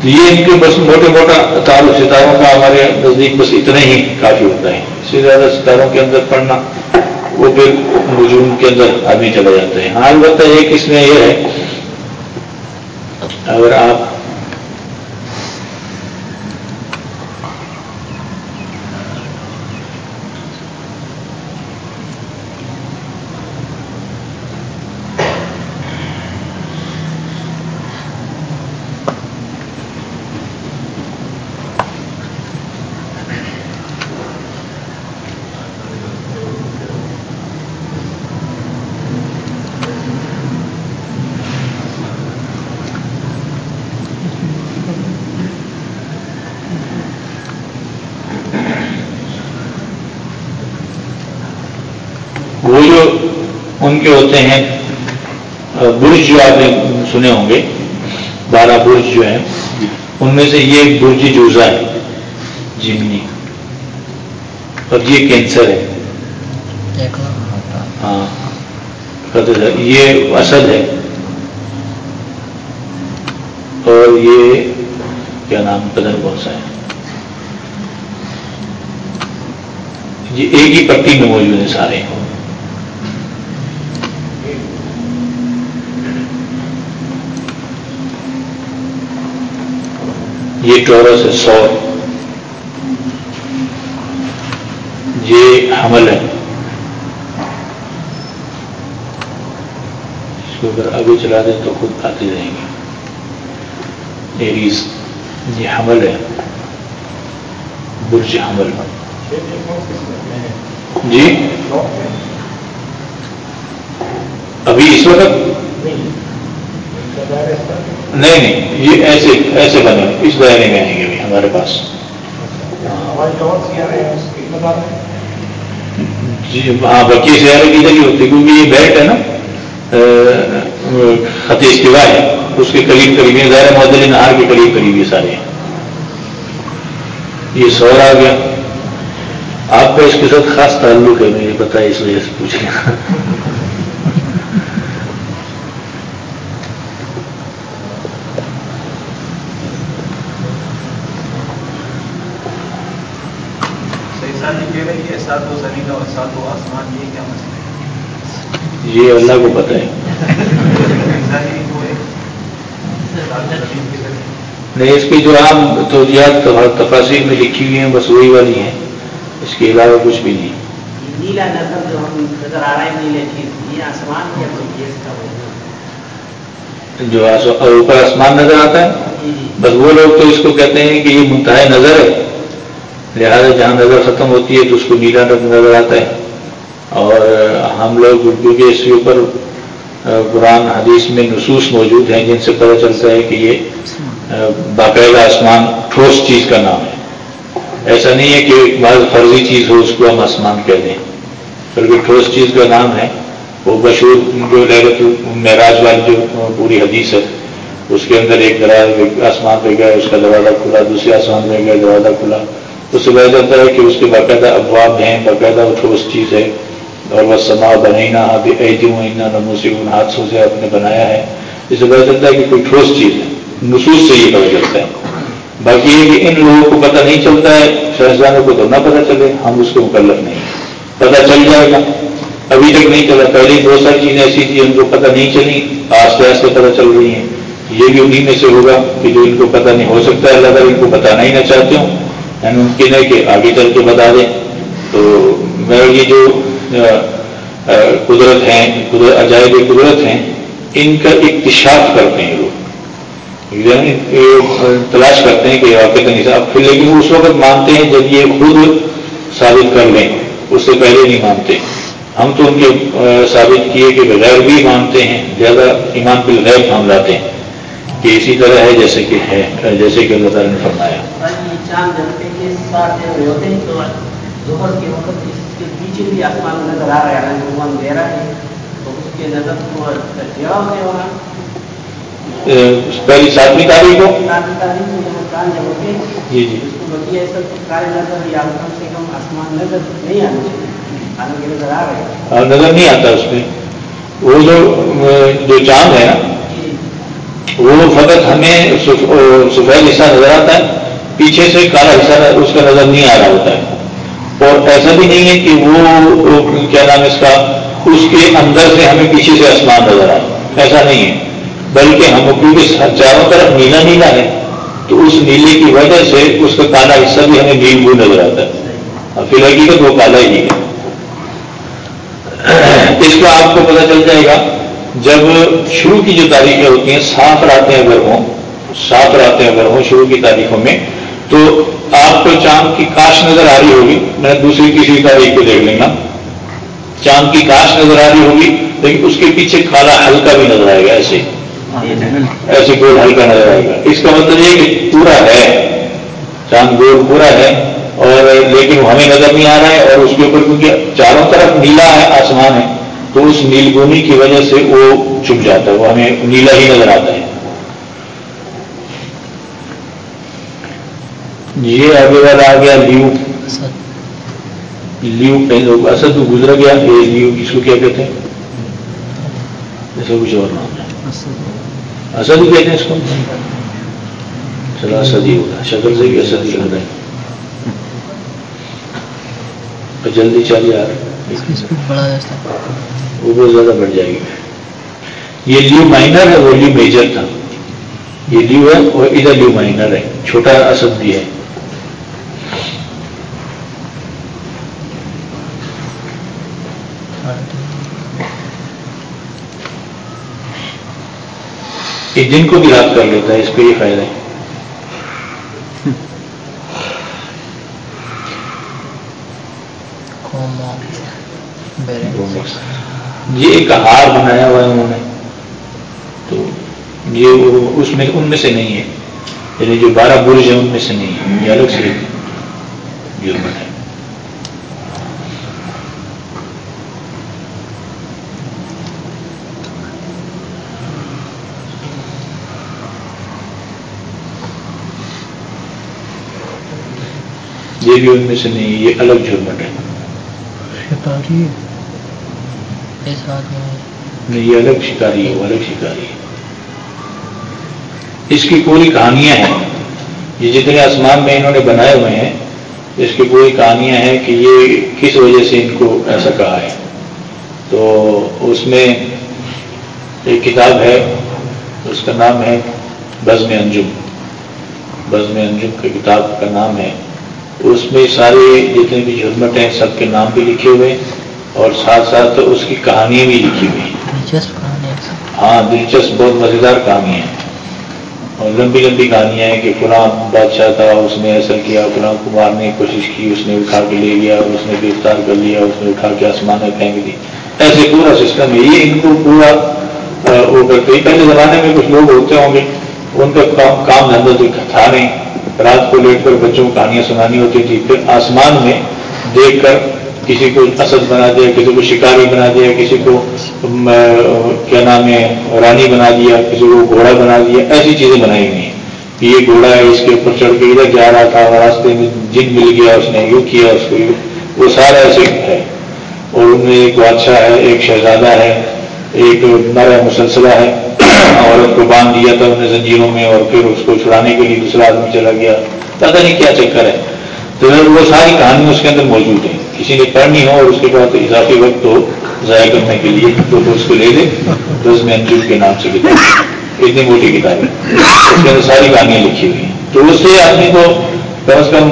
تو یہ ان کے بس موٹے موٹا تعلق ستاروں کا ہمارے نزدیک بس اتنا ہی کافی ہوتا ہے۔ اس سے زیادہ ستاروں کے اندر پڑھنا، وہ پھر نجوم کے اندر آدمی چلا جاتا ہے۔ ہاں البتہ ایک اس میں یہ ہے، اگر آپ ان کے ہوتے ہیں برج جو آپ نے سنے ہوں گے بارہ برج جو ہیں، ان میں سے یہ ایک برج جوزا ہے جمنی اور یہ کینسر ہے۔ ہاں۔ یہ اسد ہے۔ اور یہ کیا نام قدر کون سا ہے؟ یہ ایک ہی پٹی میں موجود ہیں سارے۔ یہ ٹورس ہے سو یہ حمل ہے۔ اس کو اگر ابھی چلا دیں تو خود آتے رہیں گے۔ ایریز یہ حمل ہے۔ برج حمل۔ جی؟ ابھی اس وقت؟ نہیں نہیں، یہ ایسے ایسے بنے اس دائرے میں آئیں گے ابھی ہمارے پاس۔ جی ہاں بکی سیارے کی جگہ ہوتی کیونکہ یہ بیٹ ہے نا خط استوا ہے اس کے قریب قریب یہ ظاہر معدلی نہار کے قریب قریب یہ سارے یہ سور آ گیا۔ آپ کا اس کے ساتھ خاص تعلق ہے مجھے پتا ہے اس وجہ سے پوچھ یہ اللہ کو پتہ ہے۔ نہیں اس کی جو عام توجیات تفاصیر میں لکھی ہوئی ہیں بس وہی والی ہیں۔ اس کے علاوہ کچھ بھی نہیں۔ نیلا جو ہم نظر آ رہا ہے نیلے چیز یہ آسمان یا کوئی گیس کا وجہ جو اوپر آسمان نظر آتا ہے؟ جی جی۔ بس وہ لوگ تو اس کو کہتے ہیں کہ یہ منتہا نظر ہے۔ لہذا جہاں نظر ختم ہوتی ہے تو اس کو نیلا رنگ نظر آتا ہے۔ اور ہم لوگ کیونکہ اس کے اوپر قرآن، حدیث میں نصوص موجود ہیں جن سے پتہ چلتا ہے کہ یہ باقاعدہ آسمان ٹھوس چیز کا نام ہے۔ ایسا نہیں ہے کہ بعض فرضی چیز ہو، اس کو ہم آسمان کہہ دیں۔ بلکہ ٹھوس چیز کا نام ہے۔ وہ مشہور جو لہرت معراج والی جو پوری حدیث ہے، اس کے اندر ایک دراز آسمان پہ گیا، اس کا دروازہ کھلا، دوسرے آسمان پہ گیا، دروازہ کھلا۔ اس سے پتا چلتا ہے کہ اس کے باقاعدہ ابواب ہیں، باقاعدہ وہ ٹھوس چیز ہے۔ اور وہ سما بنینا ایجونا نموسیون ہاتھوں سے آپ نے بنایا ہے۔ اس سے پتا چلتا ہے کہ کوئی ٹھوس چیز ہے۔ نصوص سے یہ پتا چلتا ہے۔ باقی یہ کہ ان لوگوں کو پتہ نہیں چلتا ہے، شہزادوں کو تو نہ پتہ چلے، ہم اس کو مکلف نہیں۔ پتہ چل جائے گا۔ ابھی تک نہیں چلا، پہلے بہت ساری چیزیں ایسی تھیں، ان کو پتہ نہیں چلی آستے آستے پتہ چل رہی ہیں۔ یہ بھی انہیں میں سے ہوگا کہ جو ان کو پتہ نہیں، ہو سکتا ہے اللہ تعالیٰ ان کو بتانا ہی نہ چاہتے ہوں۔ ممکن ہے کہ آگے چل کے بتا دیں۔ تو میں یہ جو قدرت ہیں، قدرت، عجائب قدرت ہیں، ان کا اکتشاف کرتے ہیں یعنی لوگ۔ تلاش کرتے ہیں کہ واقع نصاب پھر لیکن اس وقت مانتے ہیں جب یہ خود ثابت کر لیں۔ اس سے پہلے نہیں مانتے۔ ہم تو ان کے ثابت کیے کہ بغیر بھی مانتے ہیں، زیادہ ایمان بالغیب ہم لاتے ہیں۔ کہ اسی طرح ہے جیسے کہ ہے، جیسے کہ اللہ تعالیٰ نے فرمایا۔ پیچھے بھی آسمان نظر آ رہا ہے جو اندھیرا ہے۔ تو اس کے نظر کو جڑا وہاں۔ آ، پہلی ساتویں تاریخ کو؟ تاریخ جب جب ہوتے جی جی۔ اس نظر یا کم سے کم آسمان نظر نہیں آنا چاہیے۔ حالانکہ نظر آ رہے ہیں۔ اور نظر نہیں آتا اس میں۔ وہ جو جو چاند ہے نا جی۔ وہ فقط ہمیں سف- سفید حصہ نظر آتا ہے۔ پیچھے سے کالا حصہ اس کا نظر نہیں آ رہا ہوتا ہے۔ اور ایسا بھی نہیں ہے کہ وہ کیا نام اس کا اس کے اندر سے ہمیں پیچھے سے آسمان نظر آئے۔ ایسا نہیں ہے۔ بلکہ ہم کیونکہ چاروں طرف نیلا نیلا ہے، تو اس نیلے کی وجہ سے اس کا کالا حصہ بھی ہمیں نیل بو نظر آتا ہے۔ اور فی الحقیقت وہ کالا ہی ہے۔ اس کا آپ کو پتہ چل جائے گا، جب شروع کی جو تاریخیں ہوتی ہیں صاف راتیں اگر ہوں صاف راتیں اگر ہوں شروع کی تاریخوں میں، تو آپ کو چاند کی کاش نظر آ رہی ہوگی۔ میں دوسری تیسری تاریخ کو دیکھ لینا چاند کی کاش نظر آ رہی ہوگی، لیکن اس کے پیچھے کالا ہلکا بھی نظر آئے گا، ایسے۔ ایسے گول ہلکا نظر آئے گا۔ اس کا مطلب یہ کہ پورا ہے۔ چاند گول پورا ہے، اور لیکن ہمیں نظر نہیں آ رہا ہے، اور اس کے اوپر کیونکہ چاروں طرف نیلا ہے، آسمان ہے، تو اس نیل گونی کی وجہ سے وہ چھپ جاتا ہے، وہ ہمیں نیلا ہی نظر آتا ہے۔ یہ آگے والا آ گیا لیو۔ لیو پہلے اسد تو گزر گیا۔ یہ لیو کس کو کیا کہتے ہیں؟ ایسا کچھ اور نام ہے۔ اسد ہی کہتے ہیں اس کو۔ چلا اسد ہی ہوگا۔ شکل سے بھی اسد ہی ہوتا ہے۔ جلدی چل یار۔ اس وہ بہت زیادہ بڑھ جائے گی۔ یہ لیو مائنر ہے وہ لیو میجر تھا۔ یہ لیو ہے اور ادھر لیو مائنر ہے۔ چھوٹا اسد بھی ہے۔ یہ دن کو بھی رات کر لیتا ہے اس کو یہ فائدہ ہے۔ یہ ایک ہار بنایا ہوا ہے انہوں نے۔ تو یہ اس میں ان میں سے نہیں ہے۔ یعنی جو بارہ برج ہیں ان میں سے نہیں ہے۔ یہ الگ سے جرم ہے یہ بھی ان میں سے نہیں ہے یہ الگ جرمٹ ہے۔ شکاری نہیں یہ الگ شکاری ہے وہ الگ شکاری ہے۔ اس کی پوری کہانیاں ہیں۔ یہ جتنے آسمان میں انہوں نے بنائے ہوئے ہیں اس کی پوری کہانیاں ہیں کہ یہ کس وجہ سے ان کو ایسا کہا ہے۔ تو اس میں ایک کتاب ہے اس کا نام ہے بزم انجم۔ بزم انجم کی کتاب کا نام ہے۔ اس میں سارے جتنے بھی جھرمٹ ہیں سب کے نام بھی لکھے ہوئے اور ساتھ ساتھ اس کی کہانیاں بھی لکھی ہوئی ہیں۔ ہاں دلچسپ بہت مزیدار کہانی ہے اور لمبی لمبی کہانیاں ہیں کہ فلاں بادشاہ تھا اس نے ایسا کیا فلاں کو مارنے کی کوشش کی اس نے اٹھا کے لے لیا اس نے گرفتار کر لیا اس نے اٹھا کے آسمان میں پھینک دی۔ ایسے پورا سسٹم ہے۔ یہ ان کو پورا وہ کرتے پہلے زمانے میں کچھ لوگ ہوتے ہوں گے ان کا کام دھندا تو تھا نہیں۔ رات کو لیٹ کر بچوں کو کہانیاں سنانی ہوتی تھی، پھر آسمان میں دیکھ کر کسی کو اسد بنا دیا، کسی کو شکاری بنا دیا، کسی کو کیا نام ہے، رانی بنا دیا، کسی کو گھوڑا بنا دیا، ایسی چیزیں بنائی ہوئی ہیں۔ یہ گھوڑا ہے، اس کے اوپر چڑھ کے ادھر جا رہا تھا راستے میں جن مل گیا، اس نے یوں کیا، اس کو وہ سارا ایسے ہے۔ اور ان میں ایک بادشاہ ہے، ایک شہزادہ ہے ایک نرا مسلسلہ ہے۔ عورت کو باندھ دیا تھا انہیں زنجیروں میں اور پھر اس کو چھڑانے کے لیے دوسرا آدمی چلا گیا۔ پتہ نہیں کیا چکر ہے۔ تو وہ ساری کہانی اس کے اندر موجود ہیں۔ کسی نے پڑھنی ہو اور اس کے بعد اضافی وقت ہو ضائع کرنے کے لیے تو اس کو لے لے۔ تو اس میں کے نام سے کتاب اتنی موٹی کتاب ہے۔ اس کے اندر ساری کہانیاں لکھی ہوئی ہیں۔ تو اس سے آدمی کو کم از کم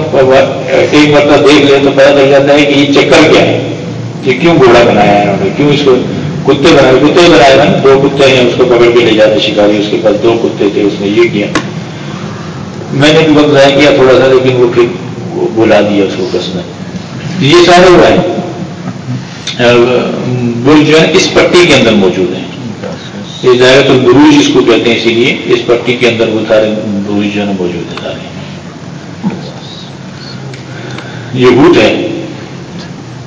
ایک مرتبہ دیکھ لے تو پتا چل جاتا ہے کہ یہ چکر کیا ہے۔ یہ کیوں گھوڑا بنایا ہے انہوں نے؟ کیوں اس کو کتے بنائے کتے بنائے نا، دو کتے ہیں، اس کو پکڑ کے لے جاتے شکاری، اس کے پاس دو کتے تھے، اس نے یہ کیا۔ میں نے بھی وقت ضائع کیا تھوڑا سا، لیکن وہ پھر بلا دیا اس کو کس نے یہ سارے ہوا ہے برج جو ہے اس پٹی کے اندر موجود ہیں۔ یہ ظاہر البروج اس کو کہتے ہیں، اسی لیے اس پٹی کے اندر وہ سارے بروج جو ہے موجود ہیں سارے۔ یہ ہے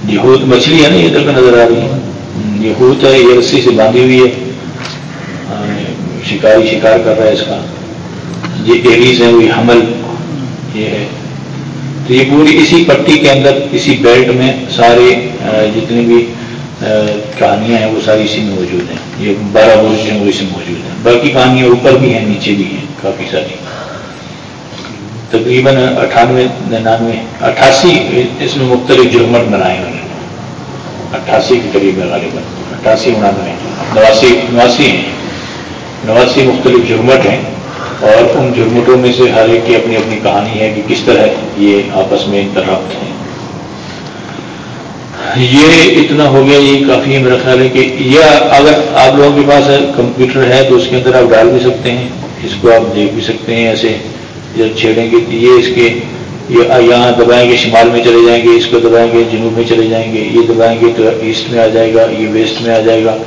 یہ مچھلی ہے نا، یہ ادھر نظر آ رہی ہے۔ یہ ہوت ہے، یہ رسی سے باندھی ہوئی ہے۔ ہاں، شکاری شکار کر رہا ہے اس کا۔ یہ ایریز ہے وہی حمل یہ ہے۔ تو یہ پوری اسی پٹی کے اندر، اسی بیلٹ میں سارے جتنی بھی کہانیاں ہیں، وہ ساری اسی میں موجود ہیں۔ یہ بارہ برج ہیں، وہ اسی میں موجود ہیں۔ باقی کہانیاں اوپر بھی ہیں، نیچے بھی ہیں، کافی ساری۔ تقریباً اٹھانوے، ننانوے، اٹھاسی، اس میں مختلف جرمٹ بنائے ہوئے ہیں۔ اٹھاسی کے قریب ہے غالباً۔ اٹھاسی انانوے۔ نواسی نواسی ہیں۔ نواسی مختلف جرمٹ ہیں اور ان جرمٹوں میں سے ہر ایک کی اپنی اپنی کہانی ہے کہ کس طرح یہ آپس میں انتربت ہیں۔ یہ اتنا ہو گیا، یہ کافی ہے میرا خیال ہے کہ یا اگر آپ لوگوں کے پاس کمپیوٹر ہے تو اس کے اندر آپ ڈال بھی سکتے ہیں، اس کو آپ دیکھ بھی سکتے ہیں، ایسے جب چھیڑیں گے یہ اس کے یہاں دبائیں گے، شمال میں چلے جائیں گے، اس کو دبائیں گے، جنوب میں چلے جائیں گے، یہ دبائیں گے تو ایسٹ میں آ جائے گا، یہ ویسٹ میں آ جائے گا۔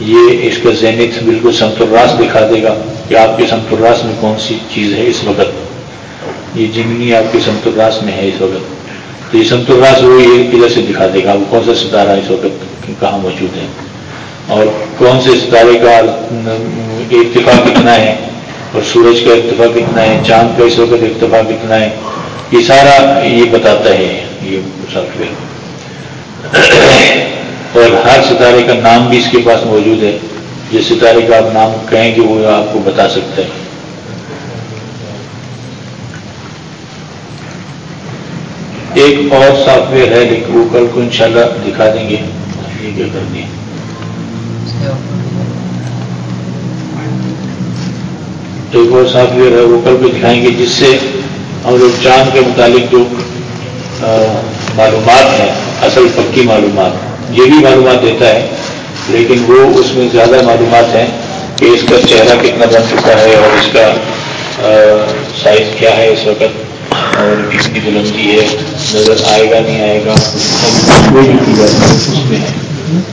یہ اس کا زینت بالکل سنتراس دکھا دے گا کہ آپ کے سنتراس میں کون سی چیز ہے اس وقت۔ یہ جمنی آپ کے سنتراس میں ہے اس وقت۔ تو یہ سنتراس وہ یہ ادھر سے دکھا دے گا؟ وہ کون سا ستارہ اس وقت کہاں موجود ہے؟ اور کون سے ستارے کا ارتفاق کتنا ہے؟ اور سورج کا ارتفاق کتنا ہے؟ چاند کا اس وقت ارتفاق کتنا ہے؟ یہ سارا یہ بتاتا ہے، یہ سافٹ ویئر اور ہر ستارے کا نام بھی اس کے پاس موجود ہے۔ جس ستارے کا آپ نام کہیں گے، وہ آپ کو بتا سکتا ہے۔ ایک اور سافٹ ویئر ہے، لیکن وہ کل کو انشاءاللہ دکھا دیں گے۔ یہ کیا کر دیں۔ ایک اور سافٹ ویئر ہے، وہ کل کو دکھائیں گے، جس سے ہم لوگ چاند کے متعلق جو معلومات ہیں، اصل پکی معلومات، یہ بھی معلومات دیتا ہے، لیکن وہ اس میں زیادہ معلومات ہیں کہ اس کا چہرہ کتنا بن چکا ہے اور اس کا سائز کیا ہے اس وقت، اور کتنی بلندی ہے، نظر آئے گا، نہیں آئے گا، کوئی بھی اس میں ہے۔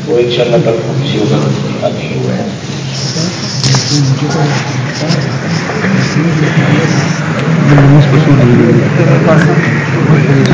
وہ ان شاء اللہ کل کسی ہوگا دکھانے کے ہوا ہے۔ موسم